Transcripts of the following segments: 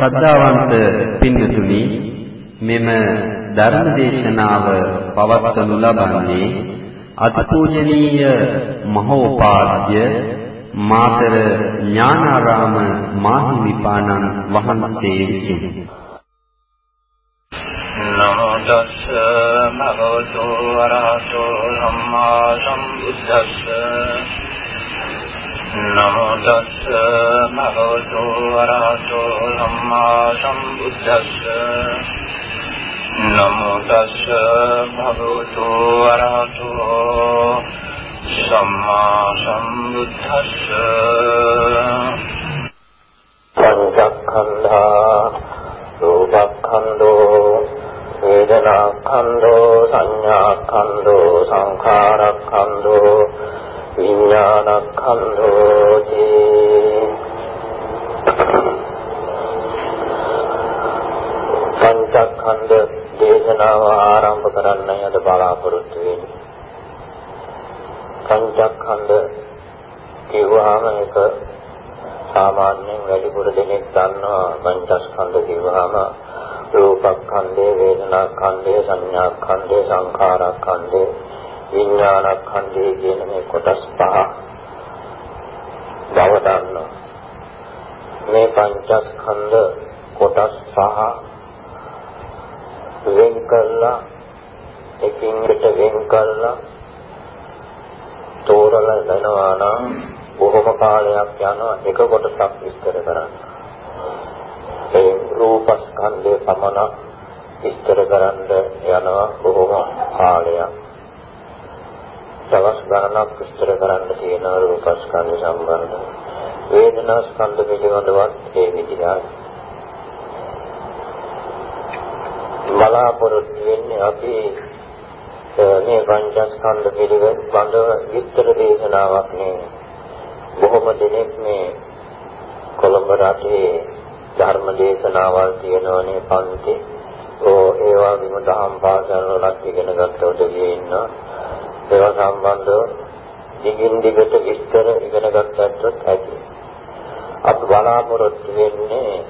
ශ්‍රද්ධාවන්ත පින්තුනි මෙම ධර්ම දේශනාව පවත්වනු ලබන්නේ අතිපූජනීය මහෝපාද්‍ය මාතර ඥානාරාම මාහිමිපාණන් වහන්සේ විසින්. නමෝ තස්ස භගවතු වරහතෝ සම්මා සම්බුද්දස්ස නමෝ තස්ස භගවතු වරහතෝ සම්මා සම්බුද්දස්ස නමෝ තස්ස භගවතු වරහතෝ සම්මා සම්බුද්දස්ස පංචස්කන්ධා රූපස්කන්ධෝ වේදනාස්කන්ධෝ සංඥාස්කන්ධෝ සංඛාරස්කන්ධෝ විඥානස්කන්ධෝති පංචස්කන්ධ දේශනාව ආරම්භ කරන්න යද බලාපොරොත්තු වෙන්නේ පංචස්කන්ධ කියවහම එක සාමාන්‍යයෙන් වැඩිපුර දෙනෙක් දන්නවා. පංචස්කන්ධ කියවහම රූපස්කන්ධේ වේදනාස්කන්ධේ සංඥාස්කන්ධේ සංඛාරස්කන්ධේ විඥානස්කන්ධය කියන මේ කොටස් පහ බව දන්නවා. මේ පංචස්කන්ධ කොටස් පහ වෙන් කළා එකින් එකට වෙන් කළා තෝරලා දෙනවා නම් බොහොම කාලයක් යනවා එක කොටසක් විස්තර කරන්න. ඒ රූපස්කන්ධය පමණ විස්තර කරන්න යනවා බොහොම කාලයක්. දවස් ගණනක් විස්තර කරන්න තියෙන රූපස්කන්ධ සම්බන්ධ වේදනා ස්කන්ධ පිළිබඳවත් ඒ විදිහයි බලාපොරොත්තු වෙන්නේ අපි මේ පංචස්කන්ධ පිළිබඳව විස්තර දේශනාවක් නේ බොහොම දෙනෙක් මේ කොළඹ රටේ ධර්ම දේශනාවල් තියෙනවනේ පන්ති. ඕ ඒවා විම දහම් පාසල් වලත් ඉගෙන ගන්නකොට ගියේ ඒවා සම්බන්ධව දිගින් දිගට විස්තර ඉගෙන ගන්නත් ඇති. අපි බලාපොරොත්තු වෙන්නේ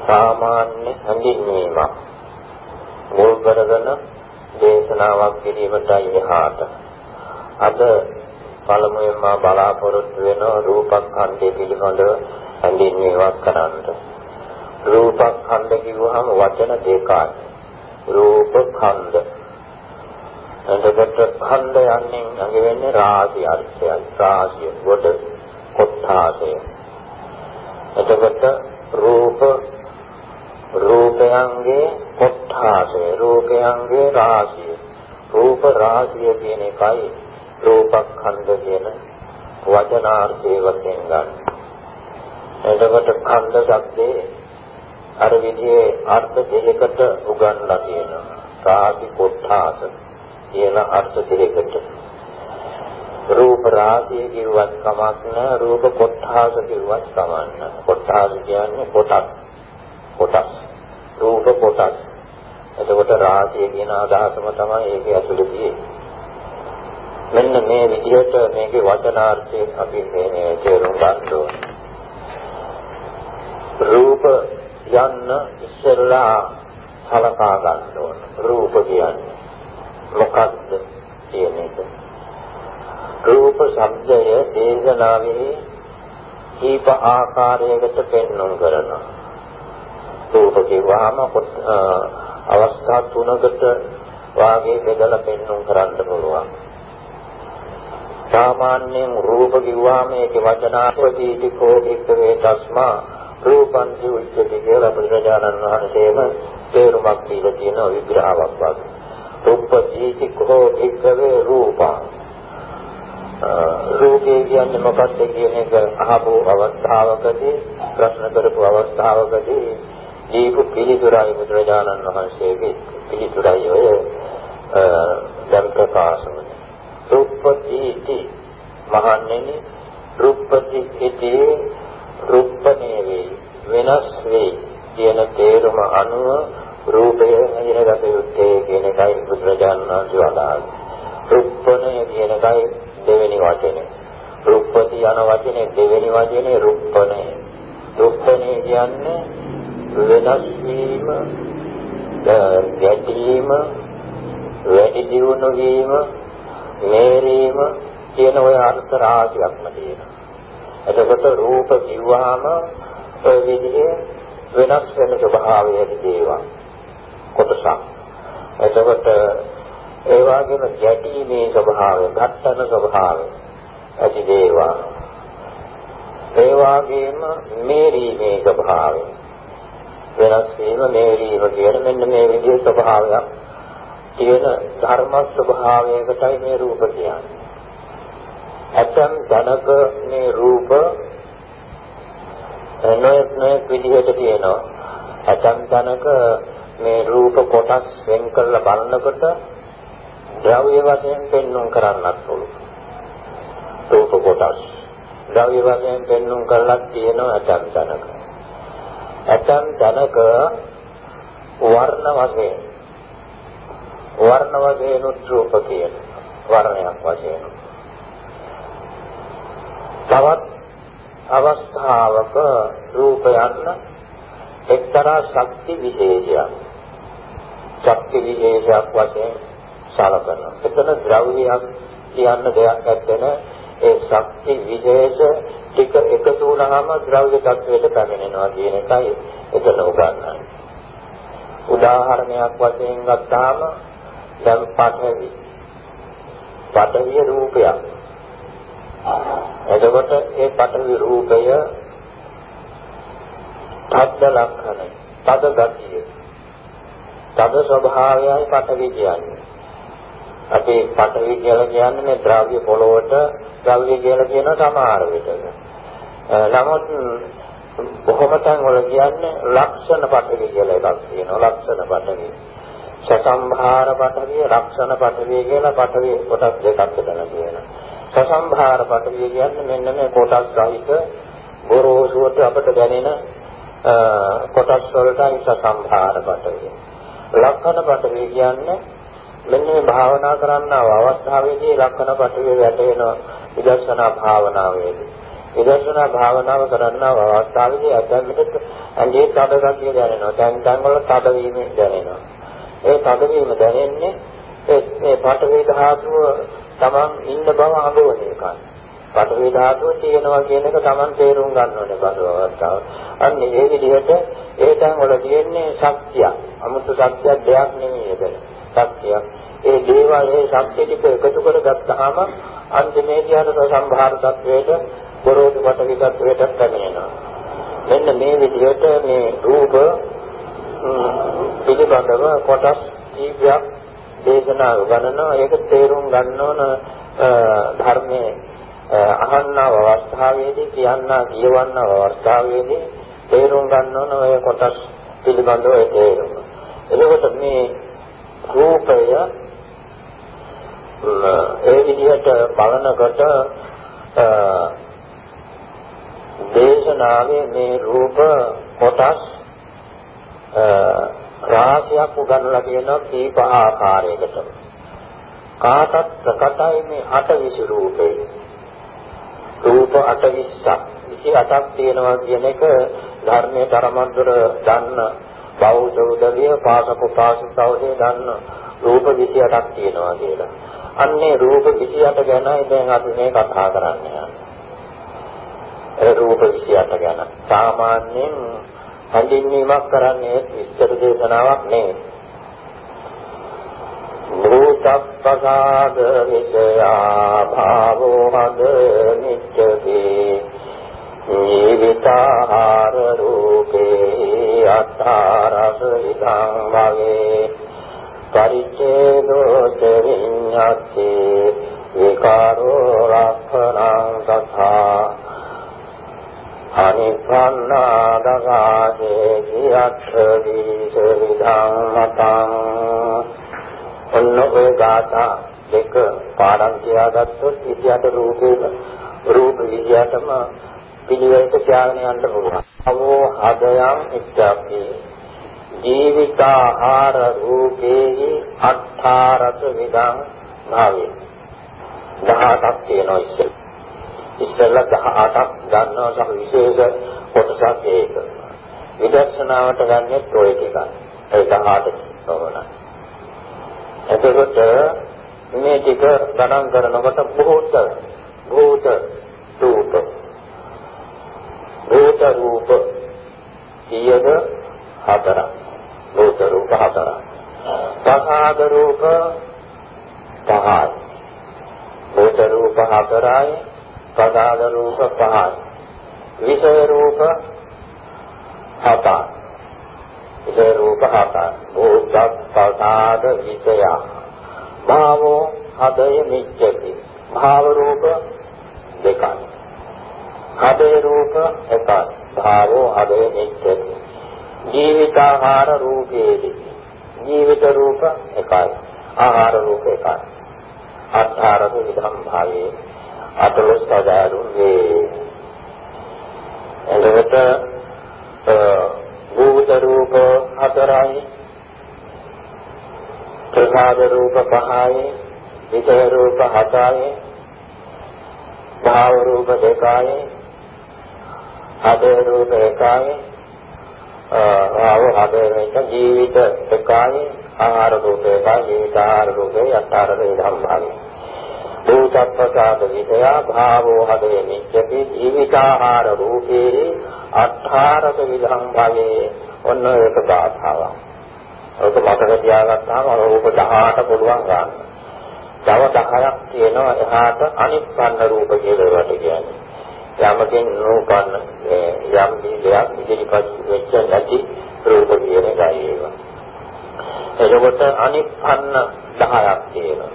සාමාන්‍ය හඳුන්වීමක්. මුල් කරගෙන දේශනාවක් කිරීමටයි එහාට. අද පළමුවෙන් මා බලාපොරොත්තු වෙන රූපස්කන්ධය පිළිබඳව හඳුන්වීමක් කරන්න. රූපස්කන්ධ කිව්වහම වචන දෙකයි. රූපස්කන්ධ එතකොට ඛණ්ඩ යන්නේ අඟ වෙන්නේ රාශි අර්ථයයි. රාශිය කොට කොටාසය. එතකොට රූප රූපයන්ගේ කොටාසය. රූපයන්ගේ රාශිය. රූප රාශිය කියන එකයි රූපඛණ්ඩ කියන වචනාර්ථයේ වශයෙන් ගන්න. එතකොට ඛණ්ඩ શબ્දේ අර විදිහේ අර්ථ දෙකකට උගන්ලා තියෙනවා. රාශි කොටාසය කියන අර්ථ දෙකකට. රූප රාශිය කිව්වත් කමක් නැහැ රූප කොට්ඨාස කිව්වත් කමක් නැහැ කොට්ඨාස කියන්නේ කොටස්. කොටස්. රූප කොටස්. එතකොට රාශිය කියන අදහසම තමයි ඒකේ ඇතුළේ තියෙන්නේ. මෙන්න මේ විදිහට මේකේ වචනාර්ථය අපි මේ තේරුම් ගන්න ඕනේ. රූප යන්න ඉස්සෙල්ලා සලකා ගන්න ඕන. රූප කියන්නේ මොකක්ද කියන එක. රූප શબ્දය දේශනාවේ කීප ආකාරයකට පෙන්වන කරනවා. රූප කියවහම අවස්ථා තුනකට වාගේ බෙදලා පෙන්වන කරන්න පුළුවන්. සාමාන්‍යයෙන් රූප කිව්වම ඒකේ වචනාපදීතිකෝ එක්කේ තස්මා රූපං ජීවිතේ කියලා බුදුරජාණන් වහන්සේම තේරුමක් දීලා තියෙන විග්‍රහයක් වගේ. උපදීති කෝ එක්කවේ රූපා? රූපේ කියන්නේ මොකක්ද කියන එක අහපු අවස්ථාවකදී ප්‍රශ්න කරපු අවස්ථාවකදී දීපු පිළිතුරයි බුදුරජාණන් වහන්සේගේ පිළිතුරයි ඔය දැන් ප්‍රකාශ වුණේ රූපදීති මහන්නේ රූපති ඉති රූපනේ වේ වෙනස් වේ කියන තේරුම අනුව රූපය හිරගත යුත්තේ කියන එකයි බුදුරජාණන් වහන්සේ වදාළේ. රුප්පණය කියන එකයි දෙවෙනි වචනේ. රුප්පති යන වචනේ දෙවෙනි වචනේ රුප්පණය. දුක්ඛනේ කියන්නේ වෙනස් වීම, ගැටීම, වැඩි දියුණු වීම, මේරීම කියන ඔය අර්ථ රාශියක්ම තියෙනවා. එතකොට රූප කිව්වහම ඔය විදිහේ වෙනස් වෙන ස්වභාවයේ දේවල් කොටසක්. එතකොට ඒ වගේම ගැටීමේ ස්වභාවය, ඝට්ටන ස්වභාවය ඇති දේවල්. ඒ වගේම මේරීමේ ස්වභාවය. වෙනස් වීම මේරීම කියන මෙන්න මේ විදිහේ ස්වභාවයක් තියෙන ධර්ම ස්වභාවයකටයි මේ රූප කියන්නේ. ඇතම් ධනක මේ රූප නොයෙක් නොයෙක් විදිහට තියෙනවා. ඇතම් ධනක මේ රූප කොටස් වෙන් කරලා බලනකොට ද්‍රව්‍ය වශයෙන් පෙන්වුම් කරන්නත් පුළුවන්. රූප කොටස් ද්‍රව්‍ය වශයෙන් පෙන්වුම් කරලා තියෙනවා ඇතම් ධනක. ඇතම් ධනක වර්ණ වශයෙන් වර්ණ වශයෙන් රූප කියන වර්ණයක් වශයෙන් තවත් අවස්ථාවක රූපයන් එක්තරා ශක්ති විශේෂයක් ශක්ති විශේෂයක් වශයෙන් සලකනවා. එතන ද්‍රව්‍යයක් කියන්න දෙයක් නැත්නම් ඒ ශක්ති විශේෂ ටික එකතු වුණාම ද්‍රව්‍ය tattweට පැමිණෙනවා කියන එකයි එතන උගන්වන්නේ. උදාහරණයක් වශයෙන් ගත්තාම දැන් පඨවි පඨවි රූපයක් එතකොට ඒ පඨවි රූපය තද්ද ලක්ෂණය තද ගතිය තද ස්වභාවයයි පඨවි කියන්නේ. අපි පඨවි කියලා කියන්නේ මේ ද්‍රව්‍ය පොළොවට ද්‍රව්‍ය කියලා කියන සමහර විටක. නමුත් බොහොම තැන් වල කියන්නේ ලක්ෂණ පඨවි කියලා එකක් තියෙනවා ලක්ෂණ පඨවි. සසම්භාර පඨවිය රක්ෂණ පඨවිය කියලා පඨවි කොටස් දෙකක් බෙදලා තියෙනවා. සසම්භාර පඨවිය කියන්නේ මෙන්න මේ කොටස් සහිත ගොරෝසුවට අපට දැනෙන කොටස් වලටයි සසම්භාර පඨවිය. ලක්ෂණ පඨවිය කියන්නේ මෙන්න මේ භාවනා කරන්න අවස්ථාවේදී ලක්ෂණ පඨවිය වැටෙන විදර්ශනා භාවනාවේදී විදර්ශනා භාවනාව කරන්න අවස්ථාවේදී අතමිට අංගේ තද ගතිය දැනෙනවා. දැන් දැන් වල තද වීම දැනෙනවා. ඒ තදවීම දැනෙන්නේ ඒ මේ පඨවි ධාතුව Taman ඉන්න බව අඟවන එකයි. පඨවි ධාතුව තියෙනවා කියන එක Taman තේරුම් ගන්න ඕනේ බඳවවතාව. අන්න ඒ විදිහට ඒ තැන් වල තියෙන්නේ ශක්තිය. අමුතු ශක්තියක් දෙයක් නෙමෙයි ඒක. ශක්තිය. ඒ දේවල් ඒ ශක්තිය ටික එකතු කරගත්තාම අන්තිමේදී අර සම්භාර තත්වයට ගොරෝසු පඨවි තත්වයට පැමිණෙනවා. මෙන්න මේ විදිහට මේ රූප පිළිබඳව කොටස් කීපයක් දේශනා ගණනවා ඒක තේරුම් ගන්න ඕන ධර්මයේ අහන්නව අවස්ථාවේදී කියන්නා කියවන්නව අවස්ථාවේදී තේරුම් ගන්න ඕන ඔය කොටස් පිළිබඳව ඒ තේරුම. එතකොට මේ රූපය ඒ විදිහට බලනකොට දේශනාවේ මේ රූප කොටස් රාශියක් උගන්වලා තියෙනවා කීප ආකාරයකට. කාටත් ප්‍රකටයි මේ අටවිසි රූපේ. රූප 28ක් 28ක් තියෙනවා කියන එක ධර්මයේ තරමද්දර දන්න බෞද්ධ උදවිය පාසක පාසිකවදී දන්න රූප 28ක් තියෙනවා කියලා. අන්නේ රූප 28 ගැනයි දැන් අපි මේ කතා කරන්නේ. ඒ රූප 28 ගැන. සාමාන්‍යයෙන් හැඳින්වීමක් කරන්නේ විස්තර දේශනාවක් නෙවෙයි. භූතප්පසාද විචයා භාවෝ හද නිච්චේ ජීවිතාහාර රූපේ අත්තාරස විදං භවේ පරිච්ඡේදෝ විඤ්ඤාති විකාරෝ රක්ඛණං තථා අනිපන්නාදගාසේ කියත්ථ දීසවිධං මතං ඔන්න ඔය ගාථා දෙක පාඩම් කියාගත්තොත් ඉතිහාස රූපේම රූප විද්‍යාවටම පිළිවෙලට තියාගෙන යන්න පුළුවන්. අවෝ හදයන් ඉච්ඡාපි ජීවිතාහාර රූපේහි අට්ඨාරත විදං භාවේ 18ක් තියෙනවා ඉස්සෙල්ලා ඉස්සෙල්ලා 18ක් ගන්නවා සහ විශේෂ කොටසක් ඒක. විදර්ශනාවට ගන්නෙත් ඔය ටික. ඒක හාට පමණයි. එතකොට මේ ටික ගණන් කරනකොට භූත භූත රූප. භූත රූප කීයද? හතරක්. භූත රූප හතරක්. පහාද රූප පහයි. භූත රූප හතරයි පදාද රූප පහයි. විෂය රූප හතයි. විෂය රූප හතයි භූත පදාද විෂය භාවෝ හදය මිච්ඡති. භාව රූප දෙකයි. හදය රූප එකයි. භාවෝ හදය මිච්ඡති. ජීවිතාහාර රූපේදී ජීවිත රූප එකයි. ආහාර රූප එකයි. අට්ඨාරක විධම් භාවයේ අතලොස් සදාරු වේ. එතකොට ප්‍රසාද රූප පහයි විෂය රූප හතයි භාව රූප දෙකයි හදේ රූප එකයි ආව හදේ ජීවිත එකයි ආහාර රූපේ ජීවිත ආහාර රූපේ යථාර වේදම්භාවය භූතප්පසාද විෂය භාවෝ හදේ නිච්චති ජීවිතාහාර රූපේ අට්ඨාරක විධම්භාවේ ඔන්න ඒක ගාථාවක්. ඒක මතක තියාගත්තාම රූප 18 පුළුවන් ගන්න. තව 10ක් තියෙනවා එහාට අනිප්පන්න රූප කියලා ඒවට කියන්නේ. යමකින් නූපන්න යම් දෙයක් ඉදිරිපත් වෙච්ච නැති රූප කියන එකයි ඒවා. එතකොට අනිප්පන්න 10ක් තියෙනවා.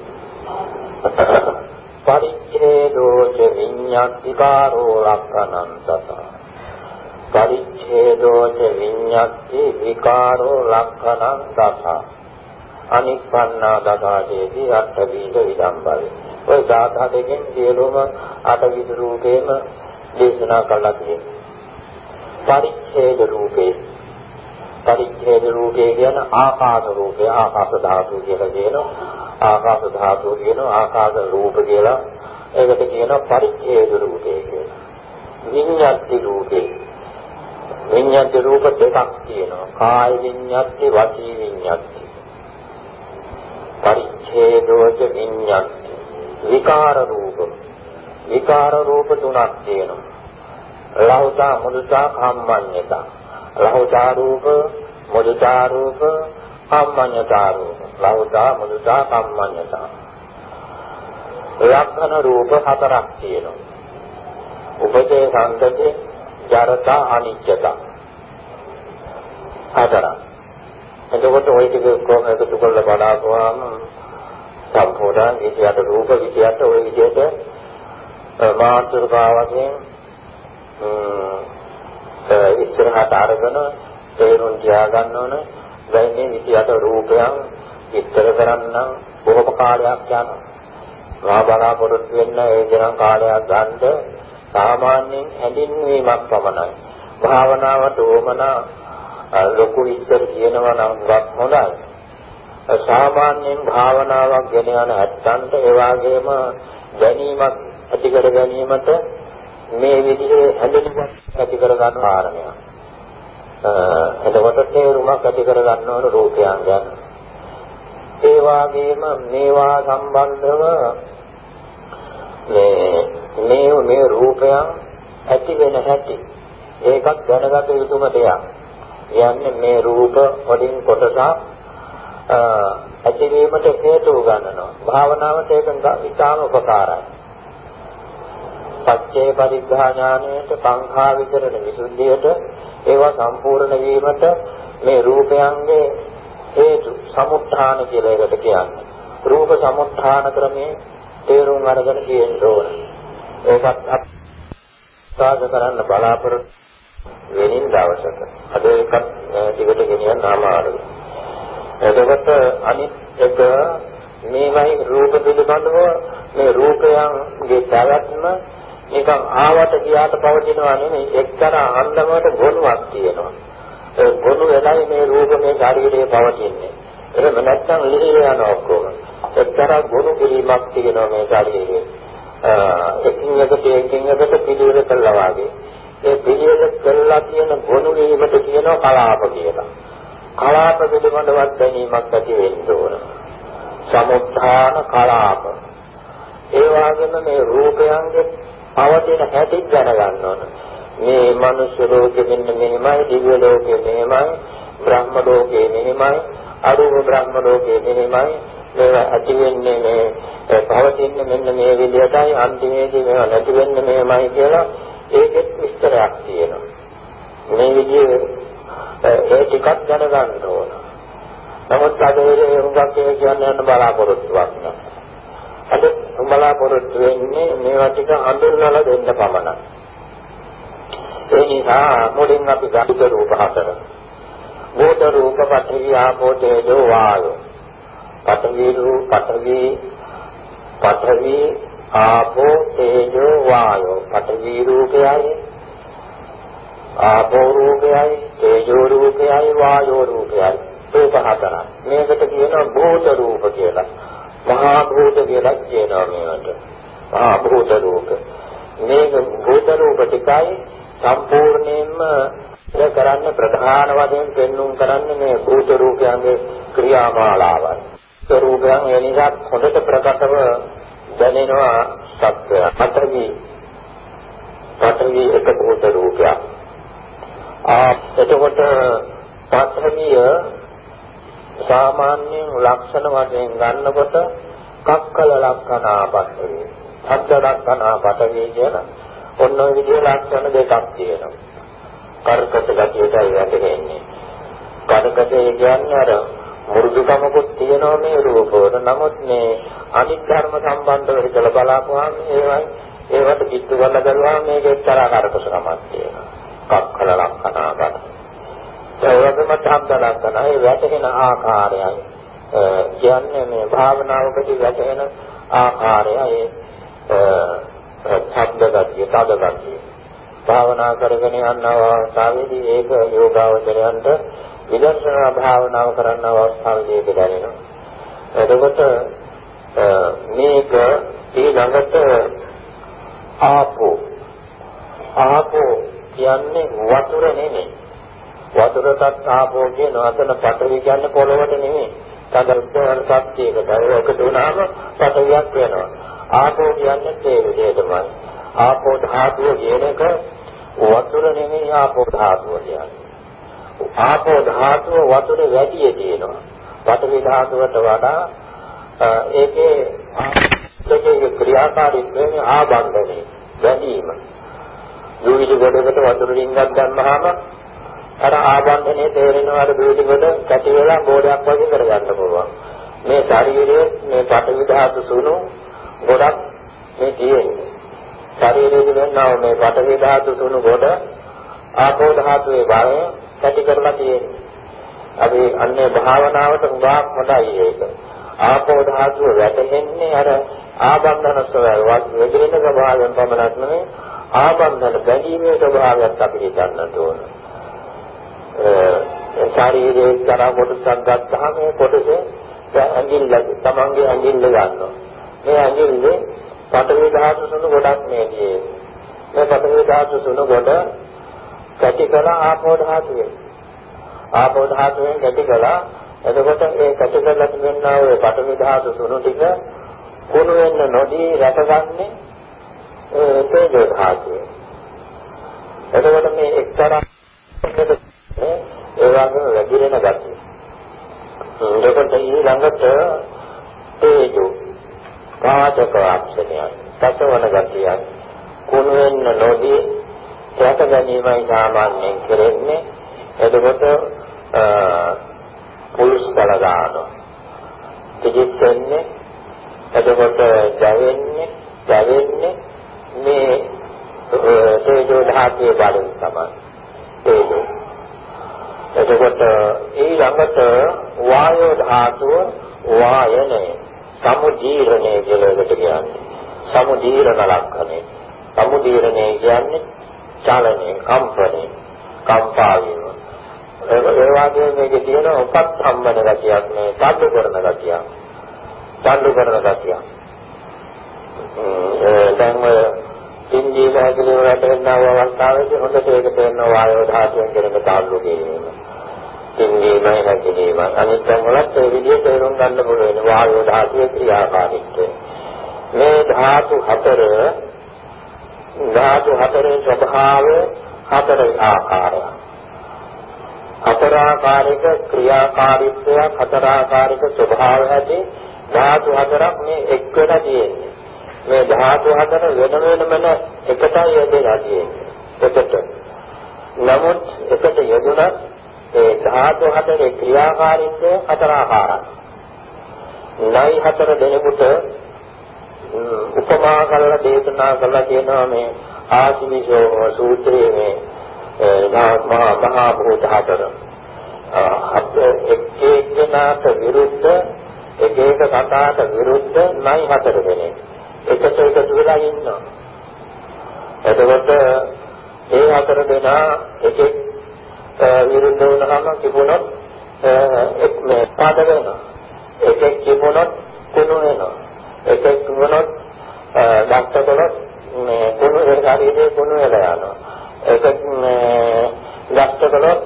පරිච්ඡේදෝච විඤ්ඤාතිකාරෝ ලක්ඛනං තත පරිච්ඡේදෝච විඤ්ඤාති විකාරෝ ලක්ඛනං තත අනිප්පන්නා දසාදේති අට්ඨවිද විදම්බරේ. ඔය ධාතා දෙකෙන් සියලුම අටවිද රූපේම දේශනා කළා කියන්නේ පරිච්ඡේද රූපේ. පරිච්ඡේද රූපේ කියන ආකාශ රූපය ආකාශ ධාතු කියලා කියනවා. ආකාශ ධාතු කියනවා ආකාශ රූප කියලා. ඒකට කියනවා පරිච්ඡේද රූපේ කියලා. විඤ්ඤාති රූපේ. විඤ්ඤාති රූප දෙකක් තියෙනවා. කාය විඤ්ඤාති වාචී විඤ්ඤාති. පරිච්ඡේදෝච විඤ්ඤාති. විකාර රූප. විකාර රූප තුනක් තියෙනවා. ලහුතා මුදුතා කම්මඤ්ඤතා. ලහුතා රූප මුදුතා රූප කම්මඤ්ඤතා රූප. ලහුතා මුදුතා කම්මඤ්ඤතා. ලක්ෂණ රූප හතරක් තියෙනවා. උපදේ සම්පති ජරතා අනිච්චතා හතරක් එතකොට ওই ටික කොහොම එකතු කරලා බලපුවාම සම්පූර්ණ 28 රූප 28 ওই විදිහට මාත්‍රකාවකින් ඉස්සරහට අරගෙන තේරුම් තියාගන්න ඕන දැන් මේ 28 රූපයන් විස්තර කරන්න බොහොම කාලයක් යනවා. මහා බලාපොරොත්තු වෙන්න ඒ තරම් කාලයක් ගන්න සාමාන්‍යයෙන් හැඳින්වීමක් පමණයි. භාවනාවට ඕමනා ලොකු විස්තර කියනවා නම් වත් හොඳයි. සාමාන්‍යයෙන් භාවනාවක් ගෙන යන ඇත්තන්ට ඒ වගේම දැනීමක් ඇති කර ගැනීමට මේ විදිහේ හැඳින්වීමක් ඇති කර ගන්න කාරණයක්. එතකොට තේරුමක් ඇති කර ගන්න ඕන රූපයන් ගැන. ඒ වගේම මේවා සම්බන්ධව මේ මේ මේ රූපයන් ඇති වෙන හැටි ඒකත් දැනගත යුතුම දෙයක්. කියන්නේ මේ රූප වලින් කොටසක් ඇතිවීමට හේතු ගන්නවා. භාවනාවට ඒක ඉතාම උපකාරයි. පච්චේ පරිග්‍රහ ඥානයට සංඛා විතරණ විසුද්ධියට ඒවා සම්පූර්ණ වීමට මේ රූපයන්ගේ හේතු සමුත්ථාන කියලා එකට කියන්නේ. රූප සමුත්ථාන ක්‍රමයේ තේරුම් අරගෙන තියෙන්න ඕන. ඒකත් සාධ කරන්න බලාපොරොත්තු වෙනින් දවසක. අද එකක් ටිකට ගෙනියන්න අමාරුයි. එතකොට අනිත් එක මේවයි රූප පිළිබඳව මේ රූපයන්ගේ පැවැත්ම නිකන් ආවට ගියාට පවතිනවා නෙමෙයි එක්තරා අන්දමකට ගොනුවක් තියෙනවා. ඒ ගොනු වෙලයි මේ රූප මේ ශරීරයේ පවතින්නේ. එහෙම නැත්නම් ලිහිල යන ඔක්කොම. එක්තරා ගොනු කිරීමක් තියෙනවා මේ ශරීරයේ. එකින් එකට එකින් එකට පිළිවෙල කළා වගේ. ඒ පිළියෙල කරලා තියෙන ගොනු වීමට කියනවා කලාප කියලා. කලාප පිළිබඳවත් දැනීමක් ඇති වෙන්න ඕන. සමුත්ථාන කලාප. ඒ වගේම මේ රූපයන්ගේ පවතින හැටි දැනගන්න ඕන. මේ මනුෂ්‍ය ලෝකෙ මෙන්න මෙහෙමයි, දිව්‍ය ලෝකෙ මෙහෙමයි, බ්‍රහ්ම ලෝකෙ මෙහෙමයි, අරූප බ්‍රහ්ම ලෝකෙ මෙහෙමයි. මේවා ඇති වෙන්නේ මේ පවතින්නේ මෙන්න මේ විදිහටයි අන්තිමේදී මේවා නැති වෙන්නේ මෙහෙමයි කියලා ඒකෙත් විස්තරයක් තියෙනවා. මේ විදිහේ ඒ ටිකක් දැනගන්න ඕන. නමුත් අද ඒ හුඟක් ඒ කියන්නේ යන බලාපොරොත්තුවක් නෑ. අද බලාපොරොත්තු වෙන්නේ මේවා ටික හඳුන්වලා දෙන්න පමණයි. ඒ නිසා මුලින් අපි ගන්න රූප හතර. භූත රූප පඨවි ආපෝ තේජෝ වායෝ. පඨවි රූප පඨවි පඨවි ආපෝ තේජෝ වායෝ. පඨවි රූපයයි ආපෝ රූපයයි තේජෝ රූපයයි වායෝ රූපයයි. රූප හතරක් මේකට කියනවා භූත රූප කියලා. මහා භූත කියලා කියනවා මේවට. මහා භූත රූප. මේක භූත රූප ටිකයි සම්පූර්ණයෙන්ම කරන්න ප්‍රධාන වශයෙන් පෙන්눔 කරන්නේ මේ භූත රූපයන්ගේ ක්‍රියාමාලාවයි රූපයන් ඒ නිසා හොඳට ප්‍රකටව දැනෙනවා සත්‍යය. පතරවි පතරවි එක භූත රූපයක්. ආ එතකොට පතරවිය සාමාන්‍යයෙන් ලක්ෂණ වශයෙන් ගන්නකොට කක්කල ලක්ෂණා පතරවි. සත්‍ය ලක්ෂණා පතරවි කියන ඔන්න ඔය විදිහේ ලක්ෂණ දෙකක් තියෙනවා. කර්කත ගතියටයි වැටෙන්නේ. කර්කතය කියන්නේ අර මෘදුකමකුත් තියෙනවා මේ රූපවල. නමුත් මේ අනිත් ධර්ම සම්බන්ධව හිතලා බලාපුවාම ඒවයි ඒවට කිත්තු කරලා බලුවාම මේක එක්තරා කරකසකමක් තියෙනවා. කක්කල ලක්ෂණාකට. ඒ වගේම ශබ්ද ලක්ෂණ ඒ වැටෙන ආකාරයයි කියන්නේ මේ භාවනාවකදී වැටෙන ආකාරයයි ශබ්ද ගතිය, තද ගතිය. භාවනා කරගෙන යන අවස්ථාවේදී ඒක යෝගාවචරයන්ට විදර්ශනා භාවනාව කරන්න අවස්ථාවේදී දැනෙනවා. එතකොට මේක ඊළඟට ආපෝ ආපෝ කියන්නේ වතුර නෙමෙයි. වතුරටත් ආපෝ කියන අතන පඨවි කියන්නේ පොළොවට නෙමෙයි. තදර්ථවල සත්‍යයකට ඒකට උනාම පඨවියක් වෙනවා. ආපෝ කියන්නේ ඒ විදිහටමයි. ආපෝ ධාතුව කියන එක වතුර නෙමෙයි ආපෝ ධාතුව කියන්නේ. ආපෝ ධාතුව වතුර වැඩි තියෙනවා. පඨවි ධාතුවට වඩා ඒකේ ඒකේ ක්‍රියාකාරීත්වය ආබන්ධනය වැඩිම. දුවිලි ගොඩකට වතුර රින්ගක් දැම්මහම අර ආබන්ධනයේ තේරෙනවා අර දුවිලි ගොඩ කැටි වෙලා බෝඩයක් වගේ කරගන්න පුළුවන්. මේ ශරීරයේ මේ පඨවි ධාතු සුණු ගොඩක් මේ තියෙන්නේ. ශරීරයේ තිබෙනා මේ පඨවි ධාතු සුණු ගොඩ ආපෝ ධාතුවේ බලය කැටි කරලා තියෙන්නේ. අපි අන්නේ භාවනාවට උගාක් හොඳයි ඒක. ආපෝ ධාතුව වැටෙන්නේ අර ආබන්ධන ස්වභාවය වෙදින ස්වභාවයෙන් පමණක් නෙවෙයි ආබන්ධන බැඳීමේ ස්වභාවයත් අපි හිතන්නට ඕන. ඒ ශරීරයේ කරා කොටසක් ගත්තාම මේ කොටසේ ඇඟිල්ල තමන්ගේ ඇඟිල්ල ගන්නවා. මේ ඇඟිල්ලේ පඨවි ධාතු සුණු ගොඩක් මේදී. මේ පඨවි ධාතු සුණු ගොඩ කැටි කළ ආපෝ ධාතුවේ. ආපෝ ධාතුවෙන් කැටි කළා එතකොට ඒ කැටි කරලා තිබෙනා ඔය පඨවි ධාතු සුණු ටික කුණු වෙන්න නොදී රැකගන්නේ ඒ තේජෝ ධාතුව. එතකොට මේ එක්තරා ඒ වගේම වැగిරෙන ගතිය. එතකොට ඊළඟට තේජෝ පාදක අක්ෂණයයි තසවන ගතියයි කුණු වෙන්න නොදී රැක ගැනීමයි සාමාන්‍යයෙන් කරන්නේ. එතකොට පුරුෂ කළ දානවා. පිටිත් වෙන්නේ එතකොට ජවෙන්නේ ජවෙන්නේ මේ තේජෝ ධාතුවේ බලෙන් තමයි තේජෝ එතකොට ඊළඟට වායෝ ධාතුව වායනේ සමුදීරණය කියලා එකට කියන්නේ සමුදීරණ ලක්ෂණය සමුදීරණය කියන්නේ චලනය කම්පනය කම්පා වීම ඒ වගේ මේකේ තියෙන උපත්ම්බන ගතියක් මේ සාධු කරන ගතියක්. සාධු කරන ගතියක්. දැන් ඔය ඉන්දිය හැකලේ වලට එනව අවස්ථාවේදී හොඳට ඒක තේරෙනවා වායෝ ධාතුවෙන් කෙරෙන තාල්ලු කිරීම. ඉන්දියම හැකලේම අනිත් වලත් ඒ විදිහට තේරුම් ගන්න පුළුවන් වායෝ ධාතුවේ ක්‍රියාකාරීත්වය. මේ ධාතු හතර ධාතු හතරේ ස්වභාවය හතර ආකාරය. හතර ආකාරික ක්‍රියාකාරීත්වය හතර ආකාරික ස්වභාවය ඇති ධාතු හතරක් මේ එක් වෙලා තියෙන්නේ. මේ ධාතු හතර වෙන වෙනම එකටයි යෙදලා තියෙන්නේ. එකට. නමුත් එකට යෙදුණත් ඒ ධාතු හතරේ ක්‍රියාකාරීත්වය හතර ආකාරයි. නයි හතර දෙනෙකුට උපමා කරලා දේශනා කළා කියනවා මේ ආසිමිෂෝ සූත්‍රයේ මේ මහා මහා භූත හතර. අත් එක් එක්කෙනාට විරුද්ධ එක එක කතාට විරුද්ධ නයි හතර දෙනෙක්. එකට එකතු වෙලා ඉන්නවා. එතකොට ඒ හතර දෙනා එකෙක් විරුද්ධ වුණාම කිපුණොත් එක් මේ පාද වෙනවා. එකෙක් කිපුණොත් කුණු වෙනවා. එකෙක් වුණොත් දැක්කකොලොත් මේ කුණු ඒ ශරීරයේ කුණු වෙලා යනවා. එකෙක් මේ දැක්කකොලොත්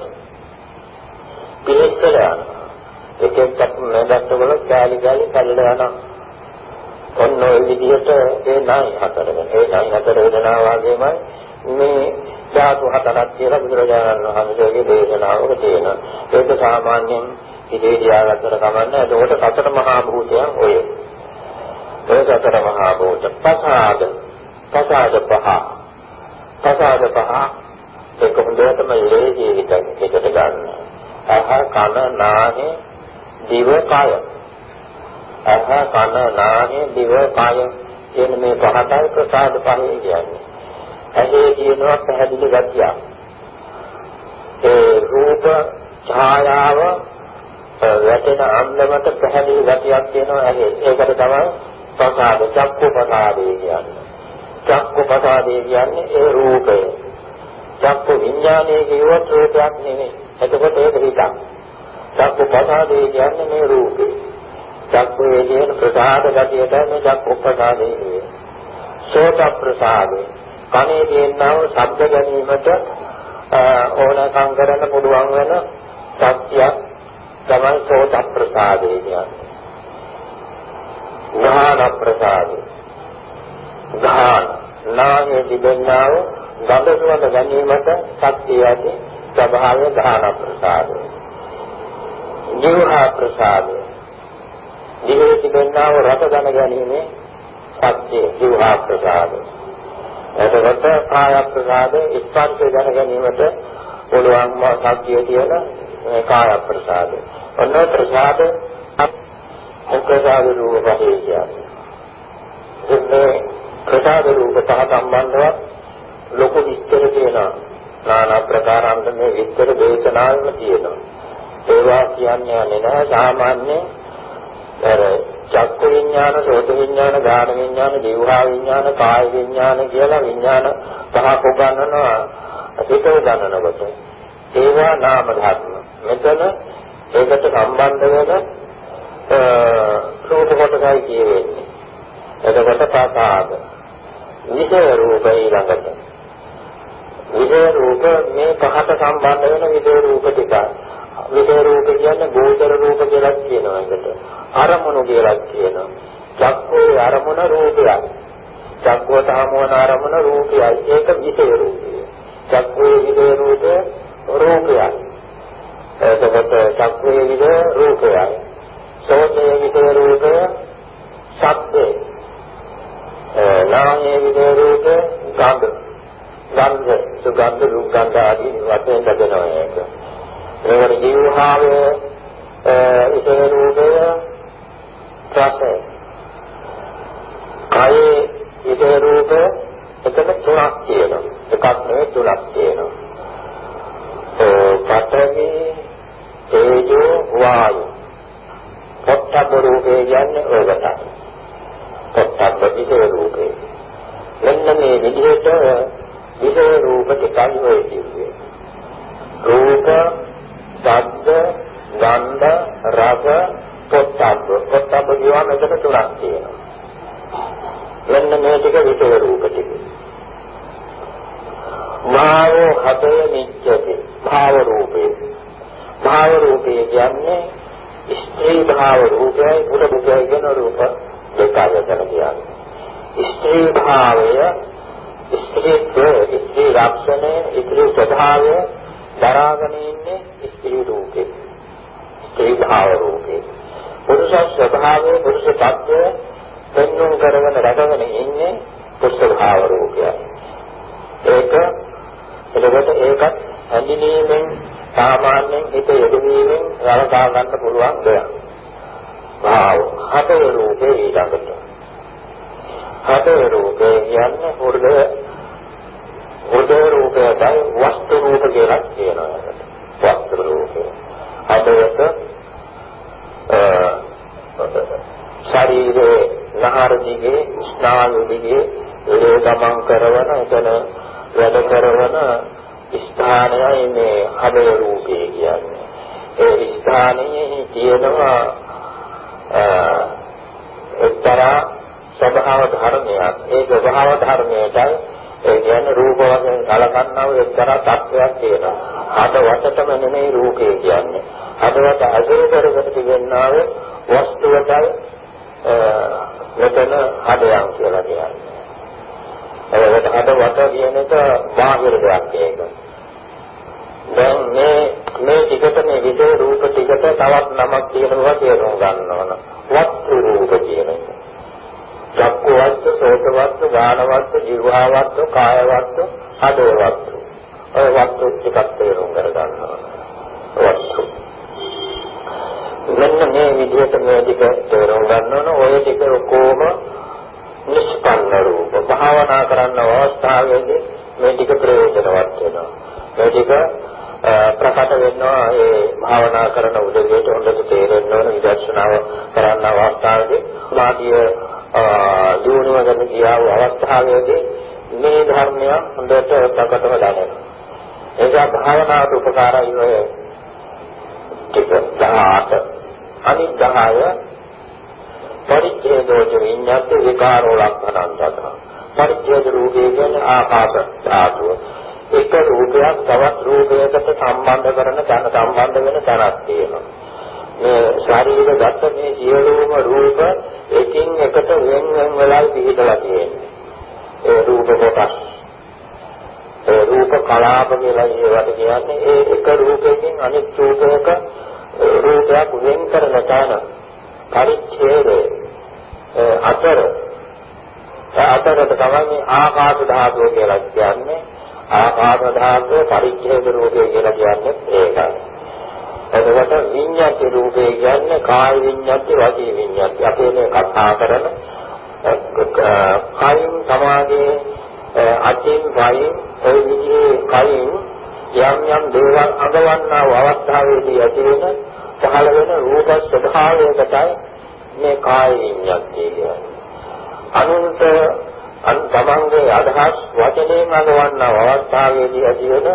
පිළිස්සලා යනවා. එකෙක් දැක්කකොලොත් ගාලි ගාලි කල්ලා යනවා. ඔන්න ඔය විදිහට ඒ ණය හතර වෙන. ඒ ණය හතර වෙනවා වගේමයි මේ ධාතු හතරක් කියලා බුදුරජාණන් වහන්සේගේ දේශනාවක තියෙනවා. ඒක සාමාන්‍යයෙන් ඉතේ තියාගත්තට කමන්නේ. එතකොට සතර මහා භූතයන් ඔය. ඔය සතර මහා භූත පසාද පසාද පහ. පසාද පහ ඒක හොඳටම ලේසියි එකට ගන්න. අහ කන නාහේ දිව කය අහ කන නාහය දිව කය කියන මේ පහටයි ප්‍රසාද පහේ කියන්නේ. ඇහි කියනවා පැහැදිලි ගතිය. ඒ රූප ඡායාව වැටෙන අන්දමට පැහැදිලි ගතියක් තියෙනවා ඇහි. ඒකට තමයි ප්‍රසාද චක්කු ප්‍රසාදේ කියන්නේ. චක්කු ප්‍රසාදේ කියන්නේ ඒ රූපය. චක්කු විඥානයේ කියවත් රූපයක් නෙමෙයි. එතකොට ඒක හිතක්. චක්කු ප්‍රසාදේ කියන්නේ මේ රූපේ. චක්කේ කියන ප්‍රසාද ගතියට මේ චක්ක ප්‍රසාදේ කියන්නේ. සෝත ප්‍රසාදේ කනේ කියනව ශබ්ද ගැනීමට ඕනකම් කරන්න පුළුවන් වෙන සත්‍යයක් තමයි සෝත ප්‍රසාදේ කියන්නේ. ඥාන ප්‍රසාදේ. ඥාන නාමයේ තිබෙනා වූ ගඳ සුවඳ ගැනීමට ශක්තියදී ස්වභාවය ඥාන ප්‍රසාදේ. ජීවහා ප්‍රසාදේ දිවේ තිබෙනා වූ රස දැන ගැනීමේ සත්‍ය ජීවහා ප්‍රසාද. එතකොට කාය ප්‍රසාද ස්පර්ශය දැන ගැනීමට පුළුවන්ම සත්‍යය කියන මේ කාය ප්‍රසාද. ඔන්න ප්‍රසාද ප්‍රසාද රූප පහේ කියන්නේ. මේ ප්‍රසාද රූප පහ සම්බන්ධව ලොකු විස්තර තියෙනවා. নানা ප්‍රකාර අන්දමේ විස්තර දේශනාවම තියෙනවා. ඒවා කියන්නේ නැහැ සාමාන්‍ය අර චක්ක විඥාන, සෝත විඥාන, ගාන විඥාන, දේවහා විඥාන, කාය විඥාන කියලා විඥාන පහක් උගන්වනවා හිතේ ගන්නකොට. ඒවා නාම ධර්ම. මෙතන ඒකට සම්බන්ධ වෙන රූප කොටසයි කියවෙන්නේ. එතකොට පාපාද. විෂය රූප ඊළඟට. විෂය රූප මේ පහට සම්බන්ධ වෙන විෂය රූප ටිකයි. විෂය රූප කියන්නේ ගෝචර රූප කියලා කියනවා එකට. අරමුණු කියලා කියනවා. චක්කෝ අරමුණ රූපයයි. චක්කෝට හමුවන අරමුණ රූපයයි. ඒක විෂය රූපය. චක්කෝ විෂය රූපය රූපයයි. එතකොට චක්කෝ විෂය රූපයයි. සෝතේ විෂය රූපය ශබ්දේ. නාමයේ විෂය රූපය ගන්ධ. ගන්ධ සුගන්ධ රූප ගන්ධ ආදී වශයෙන් බෙදනවා ඒක. ඒකට ජීවහාවය ඉතේ රූපය රසය. කයේ ඉතේ රූපය එතන තුනක් තියෙනවා. එකක් නෙවෙයි තුනක් තියෙනවා. ඒ පඨවි තේජෝ වායු. පොට්ටබ්බ රූපේ කියන්නේ ඔයකට. පොට්ටබ්බ ඉතේ රූපේ. මෙන්න මේ විදිහට විෂය රූප ටිකයි ඔය කියන්නේ. රූප ශබ්ද, ගන්ධ, රස, පොට්ටබ්බ. පොට්ටබ්බ කියවා මෙතන තුනක් තියෙනවා. මෙන්න මේ ටික විෂය රූප ටික. භාවෝ හදය නිච්චති භාව රූපේ භාව රූපේ කියන්නේ ස්ත්‍රී භාව රූපයයි පුරුෂ භාවය කියන රූප දෙකයි යන කියන්නේ ස්ත්‍රී භාවය ස්ත්‍රීත්වය ස්ත්‍රී ලක්ෂණය ස්ත්‍රී ස්වභාවය දරාගෙන ඉන්නේ ස්ත්‍රී රූපේ ස්ත්‍රී භාව රූපේ පුරුෂ ස්වභාවය පුරුෂ tattve පෙන්වුම් කරගෙන රැකගෙන ඉන්නේ පුරුෂ භාව රූපයයි ඒක එතකොට ඒකත් හැඳිනීමෙන් සාමාන්‍යයෙන් හිත යෙදවීමෙන් වලකා ගන්න පුළුවන් දෙයක්. භාව හතේ රූපේ ඊළඟට. හතේ රූපේ කියන්නේ හෘදය හෘදය රූපයයි වස්තු රූප කියලා කියනවා. වස්තු රූපේ. හදයට ශරීරයේ නහර දිගේ ස්නායු දිගේ ඒ ගමන් කරන එතන වැඩ කරන ස්ථානයයි මේ හදේ රූපේ කියන්නේ. ඒ ස්ථානයේ තියෙනවා එක්තරා ස්වභාව ධර්මයක්. ඒ ස්වභාව ධර්මයටයි ඒ කියන්නේ රූප වශයෙන් කලකන්නව එක්තරා තත්වයක් තියෙනවා. හදවතටම නෙමෙයි රූපේ කියන්නේ. හදවත අසුර කරගෙන තිබෙනා වූ වස්තුවටයි මෙතන හදයන් කියලා කියන්නේ. ඒකට හදවත කියන එක බාහිර දෙයක් ඒක. දැන් මේ මේ ටිකට මේ විදේ රූප ටිකට තවත් නමක් තියෙනවා තේරුම් ගන්න ඕන. වස්තු රූප කියන එක. චක්කු වස්තු, සෝත වස්තු, ගාන වස්තු, ජීවා වස්තු, කාය වස්තු, හදේ වස්තු. ඔය වස්තු ටිකක් තේරුම් ගන්න ඕන. වස්තු. මෙන්න මේ විදිහට මේ ටික තේරුම් ගන්න ඕන. ඔය ටික කොහොම නිෂ්පන්න රූප භාවනා කරන්න අවස්ථාවේදී මේ ටික ප්‍රයෝජනවත් වෙනවා. මේ ටික ප්‍රකට වෙනවා ඒ භාවනා කරන උදවියට හොඳට තේරෙන්න ඕන විදර්ශනාව කරන්න අවස්ථාවේදී මාතිය දිනුවගෙන ගියා වූ අවස්ථාවේදී මේ ධර්මය හොඳට ප්‍රකටව දැනෙනවා. ඒක භාවනාවට උපකාරයි ඔය ටික 18 අනිත් 10 පරිච්ඡේදෝච විඤ්ඤාත විකාරෝ ලක්ෂණං තත. පරිච්ඡේද රූපේ කියන්නේ ආකාශ ධාතුව. එක රූපයක් තවත් රූපයකට සම්බන්ධ කරන තන සම්බන්ධ වෙන තරක් තියෙනවා. මේ ශරීර ගත මේ සියලුම රූප එකින් එකට වෙන වෙන වෙලාවි පිහිටලා තියෙන්නේ. ඒ රූප කොටස්. ඒ රූප කලාප කියලා ඒවට කියන්නේ ඒ එක රූපයකින් අනිත් රූපයක රූපයක් වෙන් කරන තැන පරිච්ඡේදය අතර අතරට තමයි ආකාශ ධාතුව කියලා කියන්නේ ආකාශ ධාතුව පරිච්ඡේද රූපය කියලා කියන්නේ ඒකයි. එතකොට විඤ්ඤාති රූපය කියන්නේ කාය විඤ්ඤාති වාචී විඤ්ඤාති අපේ මේ කතා කරන කයින් සමාගයේ අතින් වයින් ඒ විදිහේ කයින් යම් යම් දේවල් අඟවන්නා වූ අවස්ථාවේදී ඇති වෙන පහළ වෙන රූප ස්වභාවයකටයි මේ කාය විඤ්ඤාණය කියන්නේ. අනුන්ට අන් තමන්ගේ අදහස් වචනයෙන් අඟවන්න අවස්ථාවේදී ඇති වෙන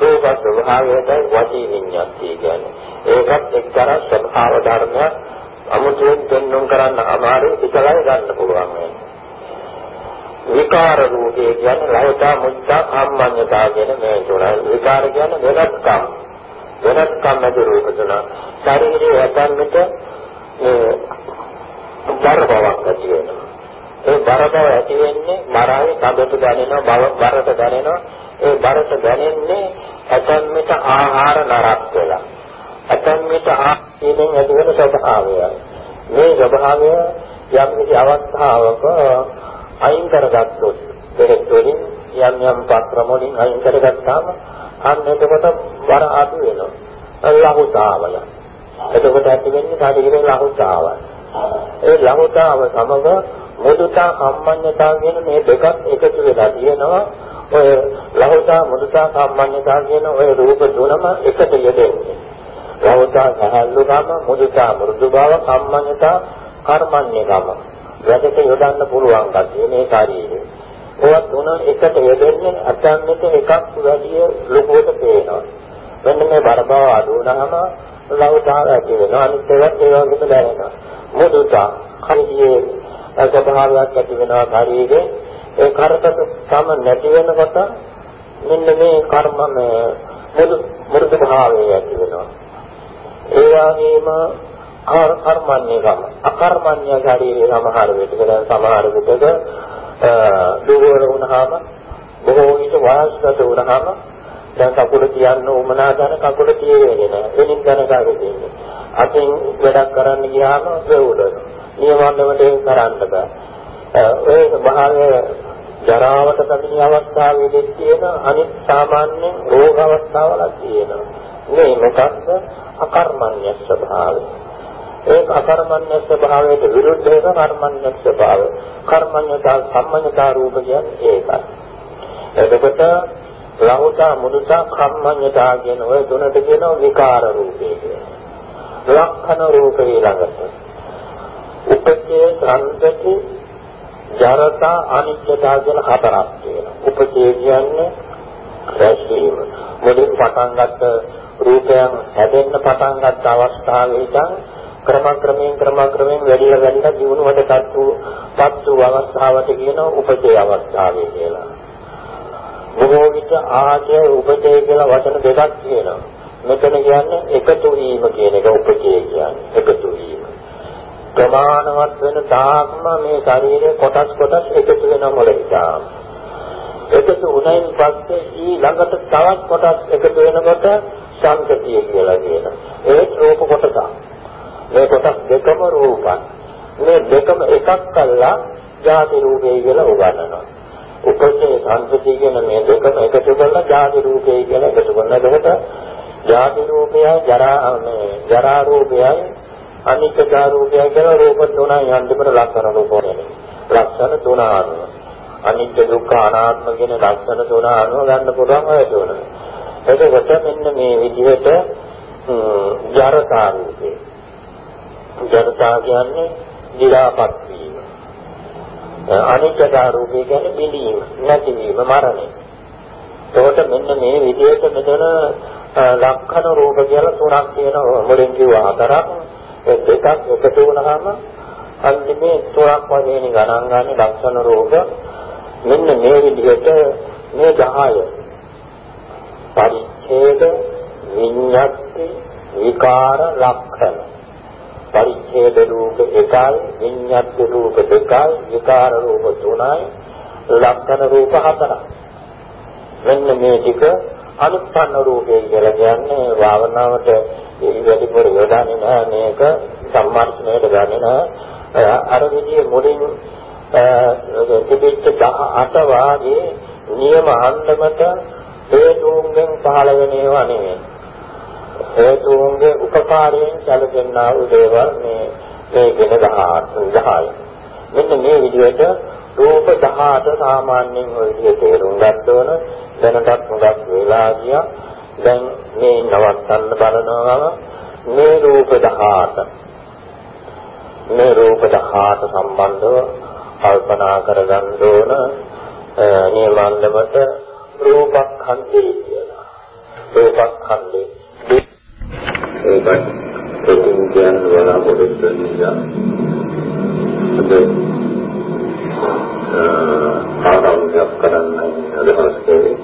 රූප ස්වභාවයටයි වචී විඤ්ඤාණය කියන්නේ. ඒකත් එක්තරා ස්වභාව ධර්මයක් අමුතුවෙන් පෙන්වන්න කරන්න අමාරු විකලයි ගන්න පුළුවන් වෙන්නේ. විකාර රූපේ කියන්නේ ලහිතා මුත්තා කම්මඤ්ඤතා කියන මේ තුනයි. විකාර කියන්නේ වෙනස්කම්. වෙනස්කම් නැති රූප තුන. ශරීරයේ ඇතන්මිට මේ බර බවක් ඇති වෙනවා. ඒ බර බව ඇති වෙන්නේ මරාවේ කඩට දැනෙනවා බව බරට දැනෙනවා. ඒ බරට දැනෙන්නේ ඇතන්මිට ආහාර නරක් වෙලා. ඇතන්මිට ආහාරයෙන් ඇති වෙන ස්වභාවයයි. මේ ස්වභාවය යම් කිසි අවස්ථාවක අයින් කරගත්තොත් දෙහෙත් වලින් යම් යම් පත්‍රම වලින් අයින් කරගත්තාම අන්න එතකොට වර අඩු වෙනවා. ලහුතාවය. එතකොට ඇති වෙන්නේ ශරීරේ ලහුතාවය. ඒ ලහුතාව සමග මුදුතා කම්මඤ්ඤතා කියන මේ දෙකත් එකතු වෙලා තියෙනවා. ඔය ලහුතා මුදුතා කම්මඤ්ඤතා කියන ඔය රූප තුනම එකට යෙදෙන්නේ. ලහුතා සහල්ලුකම මුදුතා මෘදු බව කම්මඤ්ඤතා කර්මඤ්ඤකම. වැඩට යොදන්න පුළුවන් ගැතිය මේ ශරීරේ. ඔය තුන එකට යෙදෙන්නේ අතන්නට එකක් වැඩි ලොකුවට පේනවා. මෙන්න මේ බරබව අඩු වුණාම ලෞතාව ඇති වෙනවා. අනිත් ඒවාත් ඒ වගේම දැනෙනවා. මුදුතා කයියේ ස්වභාවයක් ඇති වෙනවා ශරීරේ. ඒ කරකට තම නැති වෙනකොට මෙන්න මේ කර්ම මුදු මුරුදු භාවය ඇති වෙනවා. ඒ වගේම කර්මන්නේ ගම අකර්මන්නේ ශරීරයේ සමහර විටක දැන් සමහර විටක දුරවල වුණාම බොහෝ විට වාස්ගත වුණාම දැන් කකුල තියන්න උමනා ගන්න කකුල තියෙන්නේ නැහැ. එනින් දැනගන්න තියෙන්නේ. අතින් වැඩක් කරන්න ගියාම වේවුලනවා. නියමවන්නවට ඒක කරන්න බෑ. ඒ ස්වභාවය ජරාවට පැමිණි අවස්ථාවේදී තියෙන අනිත් සාමාන්‍ය රෝග අවස්ථාවල තියෙනවා. මේ මොකක්ද? අකර්මණ්‍ය ස්වභාවය. ඒ අකර්මණ්‍ය ස්වභාවයට විරුද්ධ එක කර්මණ්‍ය ස්වභාවය. කර්මණ්‍යතා සම්මඤ්ඤතා රූප කියන්නේ ඒකයි. එතකොට ලහුතා මුදුතා කම්මඤ්ඤතා කියන ඔය තුනට කියනවා විකාර රූපේ කියලා. ලක්ෂණ රූපේ ළඟට. උපචේ සංතති ජරතා අනිත්‍යතා කියන හතරක් තියෙනවා. උපචේ කියන්නේ රැස්වීම. මුලින් පටන් ගත්ත රූපයන් හැදෙන්න පටන් ගත්ත අවස්ථාවේ ඉඳන් ක්‍රමක්‍රමයෙන් ක්‍රමක්‍රමයෙන් වැඩිලා වැඩිලා දිනුවට තත්තු තත්තු අවස්ථාවට කියන උපචේ අවස්ථාවේ කියලා. බොහෝ විට ආජය උපචේ කියලා වචන දෙකක් තියෙනවා. මෙතන කියන්නේ එකතු වීම කියන එක උපචේ කියන්නේ. එකතු වීම. ප්‍රමාණවත් වෙන තාක්ම මේ ශරීරයේ කොටස් කොටස් එකතු වෙන මොලේටා. එකතු වුණයින් පස්සේ ඊ ළඟට තවත් කොටස් එකතු වෙනකොට සංකතිය කියලා කියනවා. ඒ රූප කොටස. මේ කොටස් දෙකම රූපයි. මේ දෙකම එකක් කළා ජාති රූපේ කියලා උගන්වනවා. උපසේ සංකතිය කියන මේ දෙකම එකතු කරලා ජාති රූපේ කියලා එකතු කරනවා. එතකොට ජාති රූපයයි ජරා මේ ජරා රූපයයි අනිත්‍යතා රූපය කියලා රූප තුනයි අන්තිමට ලක්ෂණ රූප වෙනවා. ලක්ෂණ තුන අනුව. අනිත්‍ය දුක්ඛ අනාත්ම කියන ලක්ෂණ තුන අනුව ගන්න පුළුවන් ඔය තුන. එතකොට මෙන්න මේ විදිහට ජරතා රූපේ. ජරතා කියන්නේ දිලාපත් වීම. අනිත්‍යතා රූපේ කියන්නේ බිඳීම, නැතිවීම, මරණය. එතකොට මෙන්න මේ විදිහට මෙතන ලක්ෂණ රූප කියලා තුනක් තියෙනවා. මුලින් කිව්වා හතරක්. දෙකක් එකතු වුණාම අන්තිමේ තුනක් වශයෙන් ගණන් ගන්න ලක්ෂණ රෝග මෙන්න මේ විදිහට මේ 10 පරිච්ඡේද විඤ්ඤාති විකාර ලක්ෂණ පරිච්ඡේද රූප එකයි විඤ්ඤාති රූප දෙකයි විකාර රූප තුනයි ලක්ෂණ රූප හතරයි. මෙන්න මේ ටික අනුත්පන්න රූපය කියලා කියන්නේ භාවනාවට වැඩිපුර යොදාන්නේ නැහැ මේක සම්මාර්ථණයට ගන්නේ නැහැ. අර විදිහේ මුලින් තිබිච්ච 18 වාගේ නියම අන්දමට හේතුන්ගෙන් පහළ වෙන ඒවා නෙමෙයි. හේතුන්ගේ උපකාරයෙන් සැලසෙනා වූ දේවල් මේ මේ වෙන 10 මෙන්න මේ විදිහට රූප 18 සාමාන්‍යයෙන් ඔය විදිහට තේරුම් ගන්න ඕන දැනටත් හුඟක් වෙලා ගියා. දැන් මේ නවත්තන්න බලනවා මේ රූප 18. මේ රූප 18 සම්බන්ධව කල්පනා කරගන්න ඕන නියමන්නමත රූපඛණ්ඩේ කියලා. රූපඛණ්ඩේ ඒකත් ප්‍රතිම කියන වල පොඩ්ඩක් නිසා. ආරම්භයක් කරන්නයි අදහස් කරේ.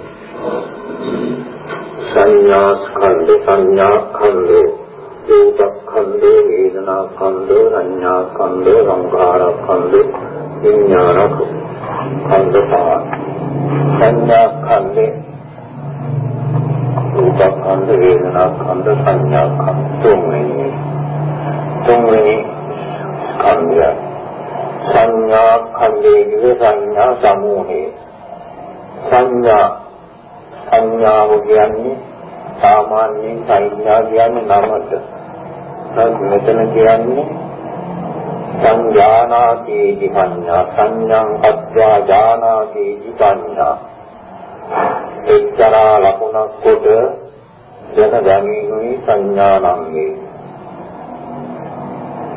සංඥා ස්කන්ධ සංඥා ඛණ්ඩෝ රූප ඛණ්ඩෝ වේදනා ඛණ්ඩෝ සංඥා ඛණ්ඩෝ සංඛාර ඛණ්ඩෝ විඥාන ඛණ්ඩෝ සංඥා ඛණ්ඩේ රූප ඛණ්ඩ වේදනා ඛණ්ඩ සංඥා ඛණ්ඩ තුන්වෙනි තුන්වෙනි ඛණ්ඩය සංඥා ඛණ්ඩේ සංඥා සමූහේ සංඥා සංඥාව කියන්නේ සාමාන්‍යයෙන් සංඥා කියන්නේ නමත. මෙතන කියන්නේ සංඥානාති සංඥා. සංඥං අත්වා ඥානාති සංඥා. එක්තරා ලකුණක් කොට දැන ගැනීමයි සංඥානම් වේ.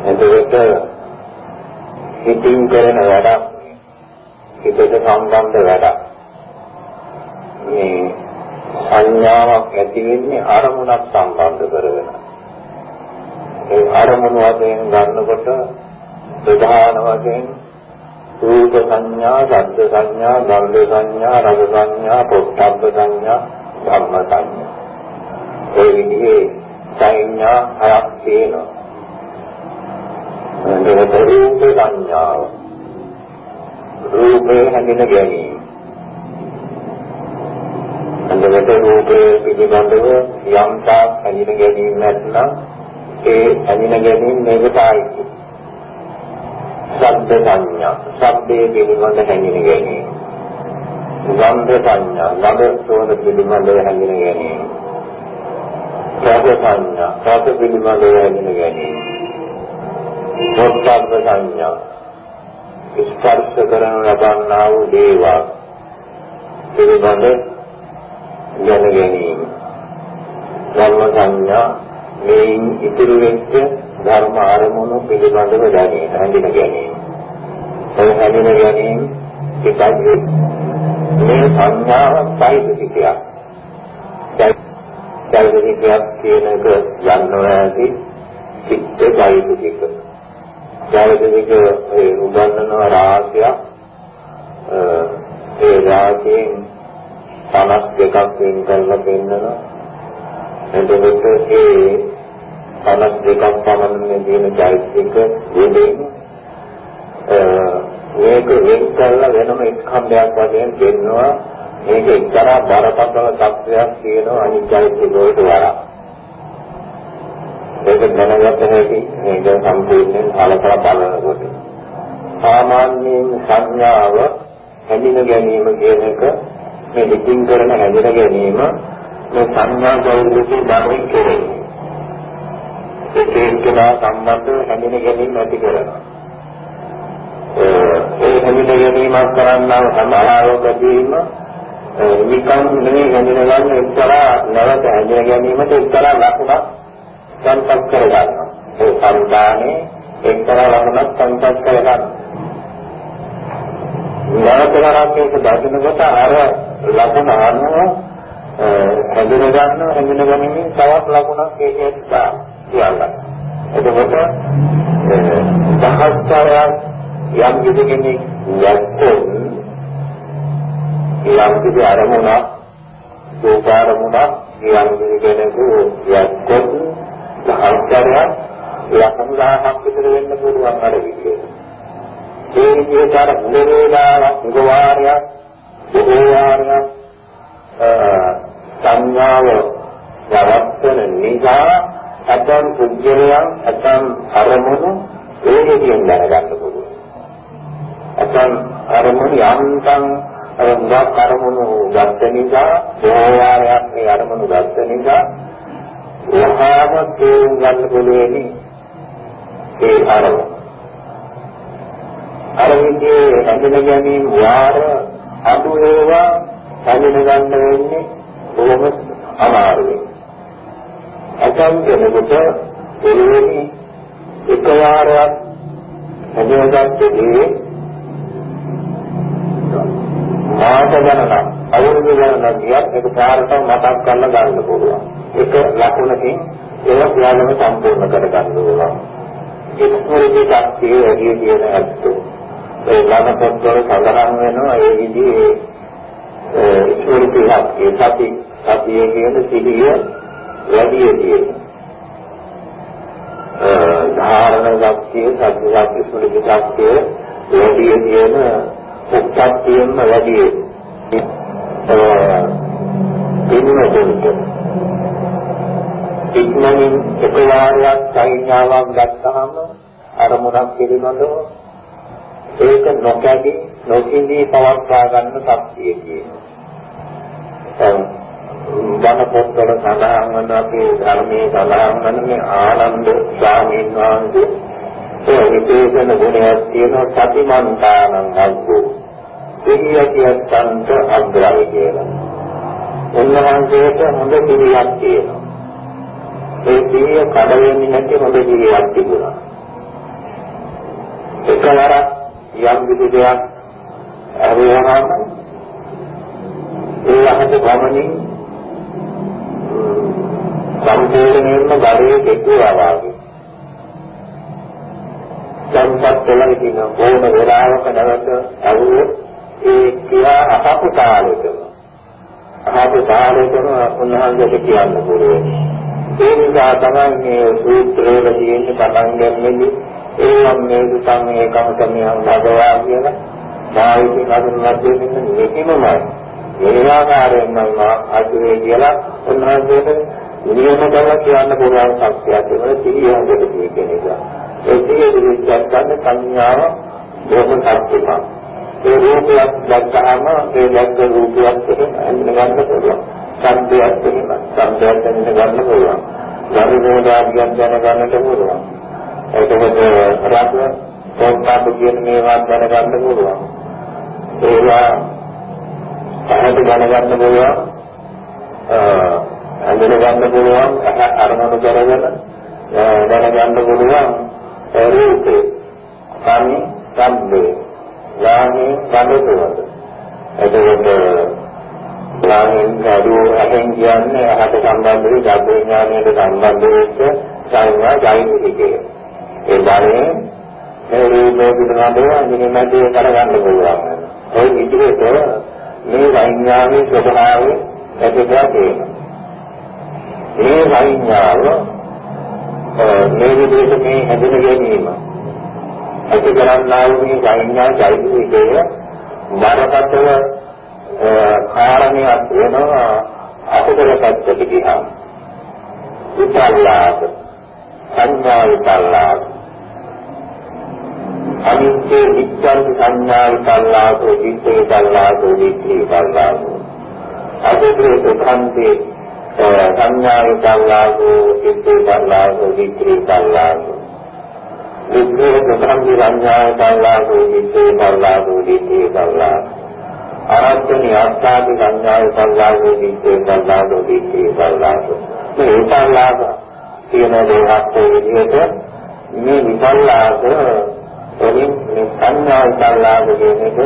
එතකොට හිතින් කරන වැඩක් හිතට සම්බන්ධ වැඩක්. මේ සංඥාවක් ඇති වෙන්නේ අරමුණක් සම්බන්ධ කරගෙන. ඒ අරමුණ වශයෙන් ගන්නකොට ප්‍රධාන වශයෙන් රූප සංඥා, ශබ්ද සංඥා, ගන්ධ සංඥා, රස සංඥා, පොට්ටබ්බ සංඥා, ධම්ම සංඥා. ඒ විදිහේ සංඥා හයක් තියෙනවා. එතකොට රූප සංඥාව. රූපේ හැඳින ගැනීම. එතකොට රූපේ පිළිබඳව යම් තාක් හැඳින ගැනීම නැත්නම් ඒ හැඳින ගැනීම මේකටයි. ශබ්ද සංඥා, ශබ්දයේ පිළිබඳ හැඳින ගැනීම. ගන්ධ සංඥා, ගඳ සෝන පිළිබඳව හැඳින ගැනීම. රස සංඥා, රස පිළිබඳව හැඳින ගැනීම. පොට්ටබ්බ සංඥා, ස්පර්ශ කරන ලබන්නා වූ දේවා පිළිබඳ දැන ගැනීම. ධර්ම සංඥා මේන් ඉතුරු වෙච්ච ධර්ම ආරමුණු පිළිබඳව දැනීම, හඳුන ගැනීම. ඒ හඳුන ගැනීම පිටයි මේ සංඥාව සායිතිකයක්. සායිතිකයක් කියන එක යන්නෝ ඇති චිත්ත සායිතික. සායිතික ඒ උගන්වන රාශියක් ඒ රාශියෙන් 52ක් වෙන් කරලා පෙන්නනවා. එතකොට ඒ 52ක් පමණ තියෙන චෛත්‍යක දෙදෙන් මේක වෙන් කරලා වෙනම එක් ඛණ්ඩයක් වශයෙන් දෙන්නවා. මේක එක්තරා බරපතල තත්ත්වයක් තියෙනවා අනිත් චෛත්‍ය වලට වඩා. ඒක දැනගත හැකි මේක සම්පූර්ණයෙන් කලකලා බලනකොට. සාමාන්‍යයෙන් සංඥාව හැඳින ගැනීම කියන එක මේ දෙකින් කරන හැඳින ගැනීම මේ සංඥා ගෞරවයේ ධර්මයෙන් කෙරෙන්නේ ඒකේකලා සම්බන්ධ හැඳින ගැනීම ඇති කරනවා. ඒ හැඳින ගැනීමක් කරන්නා සමාලාවකදීම නිකන් නෙමෙයි හැඳින ගන්න එක්තරා නැවත හැඳින ගැනීමට එක්තරා ලකුණක් සංපත් කරගන්නවා. ඒ සංකානේ එක්තරා ලකුණක් සංපත් කරගන්නවා. නැවතරක් ඒක දකිනකොට අර ලකුණ අනුව හැඳින ගන්න හැඳින ගැනීමෙන් තවත් ලකුණක් ඒකේ දානවා. කියලා. එතකොට දහස්තරයක් යම් කිසි කෙනෙක් යැත්තොත් යම් කිසි අරමුණක් දෝපාරමුණක් යම් කිසි කෙනෙකු යැත්තොත් දහස්තරයක් ලක්ෂණ 1000ක් විතර වෙන්න පුළුවන් අර විදිහට. ඒ විදිහට අර මුල වේලාවක් උගවාරයක් බොහෝ වාරයක් සංඥාව යවත්තන නිසා ඇතම් පුද්ගලයන් ඇතම් අරමුණු වේගයෙන් දැනගන්න පුළුවන්. ඇතම් අරමුණු යන්තම් අර මුලක් අරමුණු ගත්ත නිසා බොහෝවාරයක් මේ අරමුණු ගත්ත නිසා වහාම තේරුම් ගන්න පුළුවන් ඒ අරමුණ. අර විදිහේ හඳුන ගැනීම වාර අඩු වේවා හඳුන ගන්න වෙන්නේ බොහොම අමාරුයි. ඇතම් කෙනෙකුට එළවෙනි එකවරක් හදවතේ මාස ගණනක් අවුරුදු ගණනක් ගියත් ඒක පාරටම මතක් කරලා ගන්න පුළුවන්. ඒක ලකුණකින් ඒක යාලම සම්පූර්ණ කර ගන්න පුළුවන්. ඒ ස්මෘති ශක්තිය වැඩි කියන අත්තු. ඒ ගණ පොත්වල සඳහන් වෙනවා ඒ විදිහේ ස්මෘති ශක්තිය සති සතිය කියන සිහිය වැඩි තියෙනවා. ධාරණ ශක්තිය, සත්‍ය ශක්තිය, ස්මෘති ශක්තිය වැඩි තියෙන උත්පත්තියෙන්ම වැඩි පින්වතුන්ට ඉක්මනින් එකවාරයක් සංඥාවක් ගත්තාම අරමුණක් පිළිබඳව ඒක නොකැඩි නොසිඳී පවත්වා ගන්න ශක්තිය කියනවා. බණ පොත්වල සඳහන් වන අපේ ධර්මයේ සඳහන් වන මේ ආනන්ද ස්වාමීන් වහන්සේ ඒ විශේෂණ ගුණයක් තියෙන සතිමන්තානං අග්ගෝ සිහියතියන්ට අග්‍රයි කියලා. උන්වහන්සේට හොඳ සිහියක් තියෙනවා. ඒ සිහිය කඩ වෙන්නේ නැති හොඳ සිහියක් තිබුණා. එකවරක් යම් කිසි දෙයක් අරවහම ඒ අහත ගමනින් සම්පූර්ණයෙන්ම ගලේ දෙකුවා වාගේ. සංපත් වෙලා ඉතින ඕන වෙලාවක නැවත ඇහුවොත් ඒ කියා අහපු කාලෙකම අහපු කාලෙකම උන්වහන්සේට කියන්න පුළුවන්. ඒ නිසා තමයි මේ සූත්‍රවල තියෙන පටන් ගන්නෙදි ඒවම් මේ දුකම් ඒකම සමියම් භගවා කියලා සාහිත්‍ය කරුණක් දෙන්නේ මේකමයි. මේ ආකාරයෙන්ම අදුවේ කියලා උන්වහන්සේට නියම කරලා කියන්න පුළුවන් ශක්තියක් තිබෙන සිහිය හොඳට තියෙන නිසා. ඒ සිහිය දිවිස්සක් ගන්න සංඥාව බොහොම ශක්තිමත්. ඒ රූපයක් දැක්කහම ඒ දැක්ක රූපයක් එක්ක අඳින ගන්න පුළුවන්. සම්පයක් එහෙම සම්පයක් දැනගන්න ගන්න පුළුවන්. ධර්මෝදාග්‍යයන් දැනගන්නට පුළුවන්. එතකොට රස සෝපාප කියන මේවා දැනගන්න පුළුවන්. ඒවා පහට දැනගන්න පුළුවන්. අඳින ගන්න පුළුවන් අරමුණු කරගෙන දැනගන්න පුළුවන් රූපේ කන්නේ සම්බේ යාමේ කඳුරවද එතකොට යාමෙන් කඩුව අහෙන් කියන්නේ අහට සම්බන්ධ වෙයි ධර්ම විඥානයට සම්බන්ධ වෙච්ච සංඥා ජෛවිකය ඒ ධර්මයේ මේ රූපේ පිළිබඳව අනිමැදේ කරගන්න පුළුවන්. ඒ විදිහට මේ විඥානයේ ස්වභාවය ඇතිවෙලා තියෙනවා. මේ සංඥාව මේ විදිහට මේ හැදෙන ගැනීම. ඇති කරන්නා වූ මේ සංඥා චෛතසිකය බරපතල කාරණයක් වෙනවා අකුසල පැත්තට ගියා. විපල්ලාස සංඥා විපල්ලාස අනිත්‍ය විච්ඡන් සංඥා විපල්ලාසෝ චිත්තේ විපල්ලාසෝ දිට්ඨි විපල්ලාසෝ අදේ සුඛන්තේ සංඥා විපල්ලාසෝ චිත්තේ විපල්ලාසෝ දිට්ඨි විපල්ලාසෝ විද්‍යේ ප්‍රථම සංඥා විපල්ලාසෝ චිත්තේ විපල්ලාසෝ දිට්ඨි විපල්ලාසෝ අරත්තනි අත්තාදි සංඥා විපල්ලාසෝ චිත්තේ විපල්ලාසෝ දිට්ඨි විපල්ලාසෝ මේ විපල්ලාස කියන දෙයක් විදිහට මේ විපල්ලාස වලින් මේ සංඥා විපල්ලාස කියන එක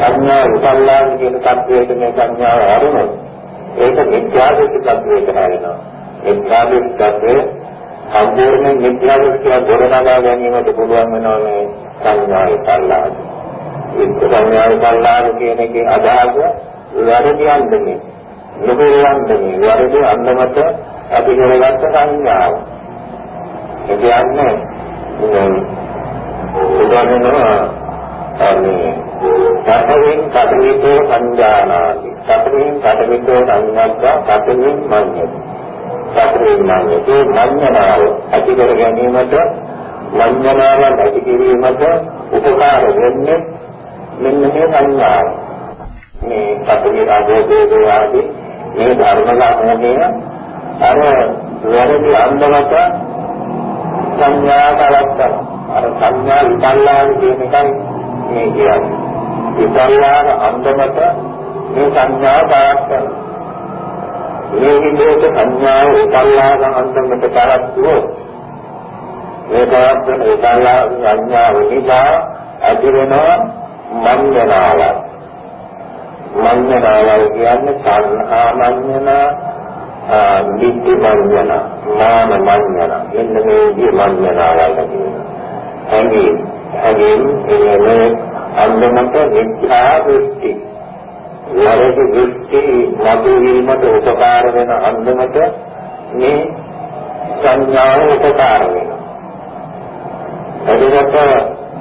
සංඥා විපල්ලාස කියන තත්වයට මේ සංඥාව ආරමුණු ඒක මිත්‍යාදෘෂ්ටි තත්වයට හැරෙනවා. මිත්‍යාදෘෂ්ටි තත්වය සම්පූර්ණ මිත්‍යාදෘෂ්ටිය ගොඩනගා ගැනීමට පුළුවන් වෙනවා මේ සංඥා විපල්ලාස ඒක සංඥා විපල්ලාස කියන එකේ අදහස වැරදි අන්දමේ නොපෙරවන්නේ වැරදි අන්දමට ඇති කරගත්ත සංඥාව. ඒ කියන්නේ උදාහරණයක් අනේ සතරින් කටවිතෝ සංජානාති සතරින් කටවිතෝ සංඥාත්වා සතරින් මඤ්ඤති සතරින් මඤ්ඤති මඤ්ඤනාව ඇති කර ගැනීමට මඤ්ඤනාව ඇති කිරීමට උපකාර වෙන්නේ මෙන්න මේ සංඥාව මේ සතරින් ආදෝදේ ආදී මේ ධර්ම ලාභණය අර වැරදි අන්දමට සංඥා කරත්තන අර සංඥා විපල්ලාන කියන එකයි මේ කියන්නේ. විපල්ලාන අන්දමට මේ සංඥා කරත්තන මේ විදිහට සංඥා විපල්ලාන අන්දමට කරත්තුව මේ කරත්තන විපල්ලාන සංඥා විනිසා ඇතිවෙන මඤ්ඤණාවක් මඤ්ඤණාවල් කියන්නේ සංහා මඤ්ඤණා නිත්‍ය මඤ්ඤණ නාම මඤ්ඤණ මෙන්න මේ විදිහ මඤ්ඤණාවල් කියනවා. හැඟීම් හැඟීම් එන්නේ අන්දමට මිත්‍යා දෘෂ්ටි. වැරදි දෘෂ්ටි මතුවීමට උපකාර වෙන අන්දමට මේ සංඥාව උපකාර වෙනවා. එතකොට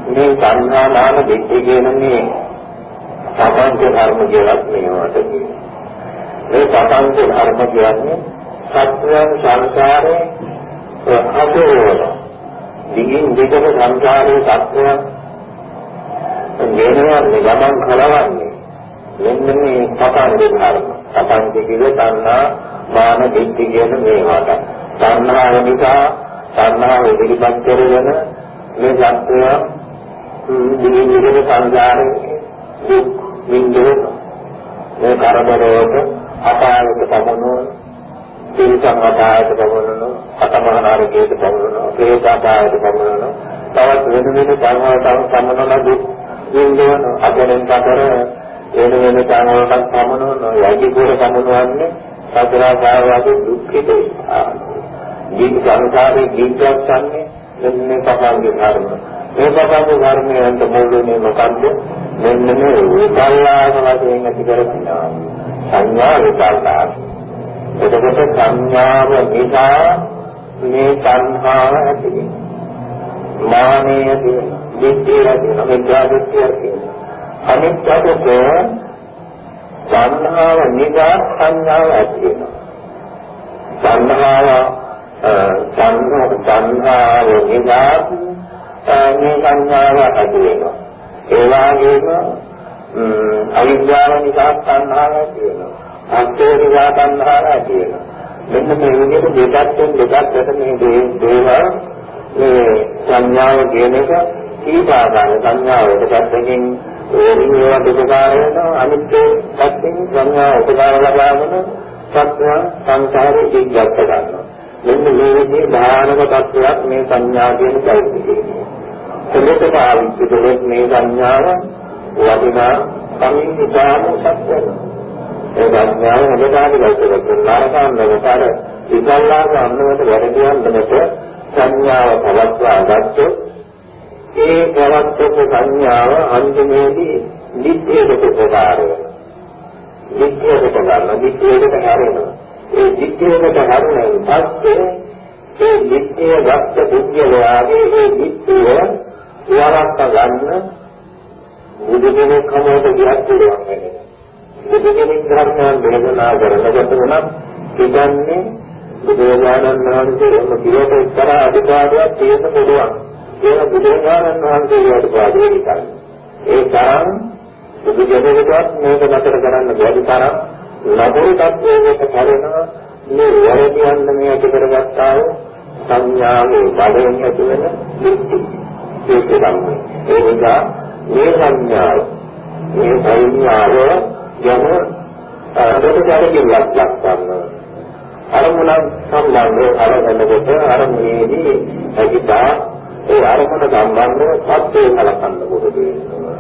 මේ සංඥා නාම දෙක කියන්නේ සාපංච ධර්ම කියලා මේවට කියනවා. මේ සාපංච ධර්ම කියන්නේ සත්‍යයන් සංසාරේ අතෝර දිගින් දිගට සංසාරේ සත්‍යයන් ගෙනවන්නේ ගමන් කලවන්නේ මෙන්න මේ සාපංච ධර්ම. සාපංච කියන්නේ තණ්හා මාන දිට්ඨි කියන මේවට. තණ්හාව නිසා තණ්හාව ඉදිරිපත් කරගෙන මේ සත්‍යය දිගින් දිගට සංසාරේ දුක් විඳින මේ කරදරවලට අපායට පමනන තිරිසන් අපායට පමනන අතමහනාරකයට පමනන ප්‍රේත අපායට පමනන තවත් වෙන වෙන කර්මවලට පමනන දුක් විඳින අගලෙන් කතර වෙන වෙන කර්මවලට පමනන යටිපුර පමනවන්නේ සතර ආකාරයේ දුක්ඛිතේ ජීවිත සංසාරේ ජීවිතයන්නේ මෙන්න මේ පපංගේ ධර්ම. මේ පපංගේ ධර්මයන්ට මුල්ුනේ මොකද්ද? මෙන්න මේ විපල්ලාස වශයෙන් ඇති කරගන්නවා. සංඥා විපල්ලාස. එතකොට සංඥාව නිසා මේ සංහාව ඇති වෙනවා. මානෙය තියෙනවා. දිට්ඨිය තියෙනවා. විද්‍යා දිට්ඨිය තියෙනවා. අනිත් පැත්තට සංහාව නිසා සංඥාව ඇති වෙනවා. සංහාව සංහාව නිසා මේ සංඥාව ඇති වෙනවා. ඒ වගේම අවිද්‍යාව නිසා සංහාව ඇති වෙනවා. අන්තේ නිසා සංහාව ඇති වෙනවා. මෙන්න මේ විදිහට දෙකක් දෙකක් දෙක මේ දේවල් මේ සංඥාව කියන එක සීපාදාන සංඥාවට පැත්තකින් ඒවා දුකකාර වෙනවා අනිත් පැත්තකින් සංඥාව උපකාර ලබාගෙන සත්‍ය සංසාරේ ජීවත් කරනවා මෙන්න මේ විදිහේ ධානක තත්වයක් මේ සංඥා කියන চৈতසිකේ එලෙස පාවිච්චි කළොත් මේ සංඥාව වටිනා සමිහිතාම සත්‍යයි ඒ සංඥාව හොඳට හදලා කරලා නරකන්නකට විකල්ලාක අන්නවට වැඩියන්නකට සංඥාව පවත්වා ගත්තොත් ඒ පවත්වපු සංඥාව අන්තිමේදී නිත්‍යයට උපකාර වෙනවා. නිත්‍යයට ගන්න නිත්‍යයට හැරෙනවා. ඒ නිත්‍යයට හැරෙන පස්සේ ඒ නිත්‍ය ගත්ත පුද්ගලයාගේ ඒ නිත්‍යය වරක්ක ගන්න බුදු කෙනෙක් කමකට ගියත් පුළුවන් වෙන්නේ. බුදු කෙනෙක් ධර්මයන් දේශනා කරනකොට උනත් කියන්නේ බුදුරජාණන් වහන්සේ එම පිළිවෙත එක්තරා අධිකාරියක් තියෙන්න පුළුවන්. ඒක බුදුරජාණන් වහන්සේගේ අධිකාරිය විතරයි. ඒ තරම් බුදු ජනකවත් මේක නතර කරන්න බැරි තරම් ලබුරු තත්වයකට හැරෙනවා මේ වරදියන්න මේ ඇති කරගත්තා වූ සංඥාවේ බලයෙන් ඇති වෙන ඒක තමයි. ඒ නිසා මේ සංඥාව මේ සංඥාව යන අදට කැරකිල්ලක් ලක්වන්න අරමුණක් සම්බන්ධව අරගෙනකොට අරමුණේදී ඇතිතා ඒ අරමුණ සම්බන්ධව සත්‍යය කලකන්න පුරුදු වෙනවා.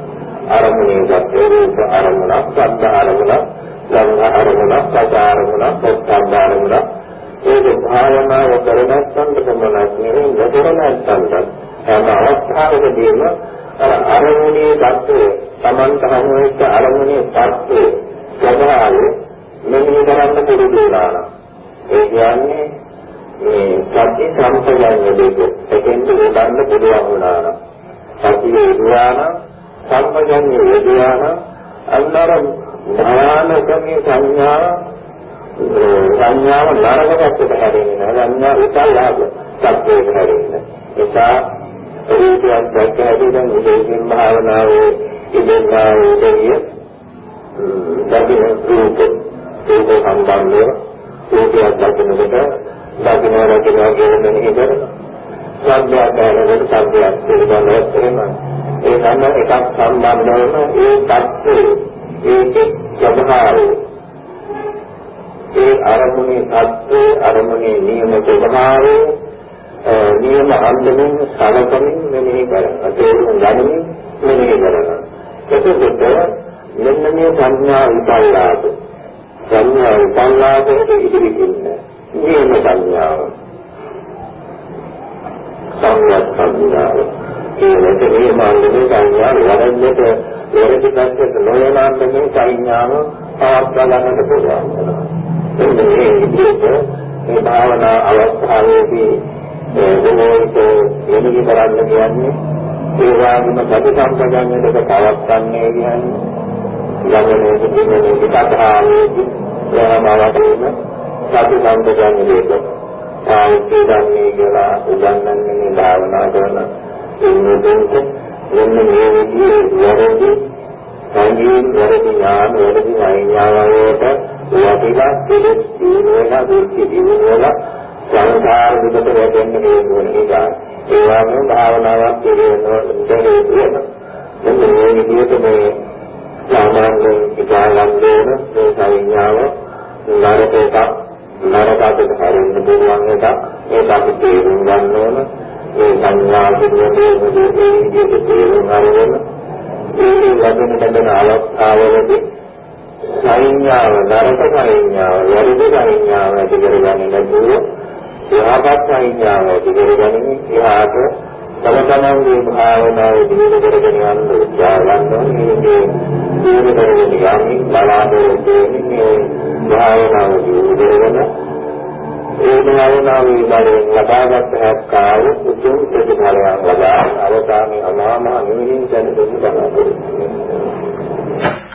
අරමුණේ සත්‍ය රූප අරමුණක්, සත්‍ය අරමුණක්, සංඝ අරමුණක්, සත්‍ය අරමුණක්, සත්‍ය අරමුණක් ඒක භාවනාව කරගත්තන්ට පමණක් නෙවෙයි නොකරනත්තන්ට හැම අවස්ථාවකදීම අරමුණේ தත්ත්වය Tamanta හමු වෙච්ච අරමුණේ தත්ත්වය ස්වභාවය මෙහෙම කරන්න පුරුදු වෙනවා නම් ඒ කියන්නේ මේ සත්‍ය සම්පජාන්‍ය දෙක එකෙන්ද උදන්න පුළුවන් වුණා නම් සත්‍ය වේදනාන සම්පජාන්‍ය වේදනාන අන්නර භයානකමේ සංඥා සංඥාව නරකකට හැරෙන්නේ නැහැ. සංඥා උපල්ලාභ සත්‍යයට හැරෙන්නේ නිසා රූපයක් දැක්ක හැටි දැන් විදේශින් භාවනාවේ ඉඳලා ඉඳිය දකින රූප රූප සම්බන්ධව රූපයක් දකිනකොට දකින්න රකින්න කියන මෙනෙහි කරනවා. සබ්දයක් දැනගෙන සබ්දයක් පිළිබඳව කරනවා. ඒ නම් එකක් සම්බන්ධ වෙන ඒ தත්ත්වය ඒකේ ස්වභාවය ඒ අරමුණේ தත්ත්වය අරමුණේ නියම ස්වභාවය නියම අන්දමින් සලකමින් මෙනෙහි කරනවා. තේරුම් ගනිමින් මෙනෙහි කරනවා. එතකොට මෙන්න මේ සංඥා විපල්ලාද සංඥා සංවාදයට ඉදිරිපින්න නියම සංඥාව සංඥා සංඥාව ඒකට නියමාංගයේ සංඥා වරද්දට වැරදි පැත්තට නොයනාන්දමේ සංඥාව පවත්වා ගන්නට පුළුවන් වෙනවා මේ විදිහට මේ භාවනා අවස්ථාවේදී බොහෝවිට මෙනෙහි කරන්න කියන්නේ ඒ වගේම සති සම්පජාඤ්ඤයක පවත්න්නේ කියන්නේ ළඟනේ දිනේ විකතාවේදී යනමාවටම සති සම්පජාන දෙක පාවිච්චි ගන්නේ කියලා උගන්වන්නේ මේ භාවනා කරන ඉන්නකොට මෙන්න මේ විදිහේ වැරදි සංගීත වැරදි ඥාන වැරදි වෛඥාවයට වටිනා පිළිස් දිනවලා දුක්ඛ දිනවලා සංසාර විකට වැටෙන්න හේතු වෙන නිසා ඒ වගේම භාවනාවක් පිළිවෙලවට දෙන්නේ මෙන්න මේ විදිහට මේ සාමාන්‍යයෙන් ඉතාලම් දෙන මේ සංඥාව නරක එකක් නරකකට හරින්න පුළුවන් එකක්. ඒක අපි තේරුම් ගන්න ඕන. මේ සංඥා පිළිබඳව මේ විදිහට තේරුම් අරගෙන ඒ වචන බඳන අවස්ථාවලදී සංඥාව නරක සංඥාව වැරදි සංඥාව ඇති කරගන්නේ නැතුව යහපත් සංඥාව ඇති කරගනිමින් එහාට තම තමන්ගේ භාවනාව දිනු කරගෙන යන උත්සාහයන් නිරේ දිනු කරගෙන යමින් බලාපොරොත්තු වෙන්නේ භාවනාව දිනු කරගෙන ඒ භාවනාව විතරෙන් ලබාගත් හැක්කාව උතුම් ප්‍රතිඵලයක් ලබා අවසානයේ අමාමහ නිවනින් දැනෙන්න බලාපොරොත්තු වෙනවා.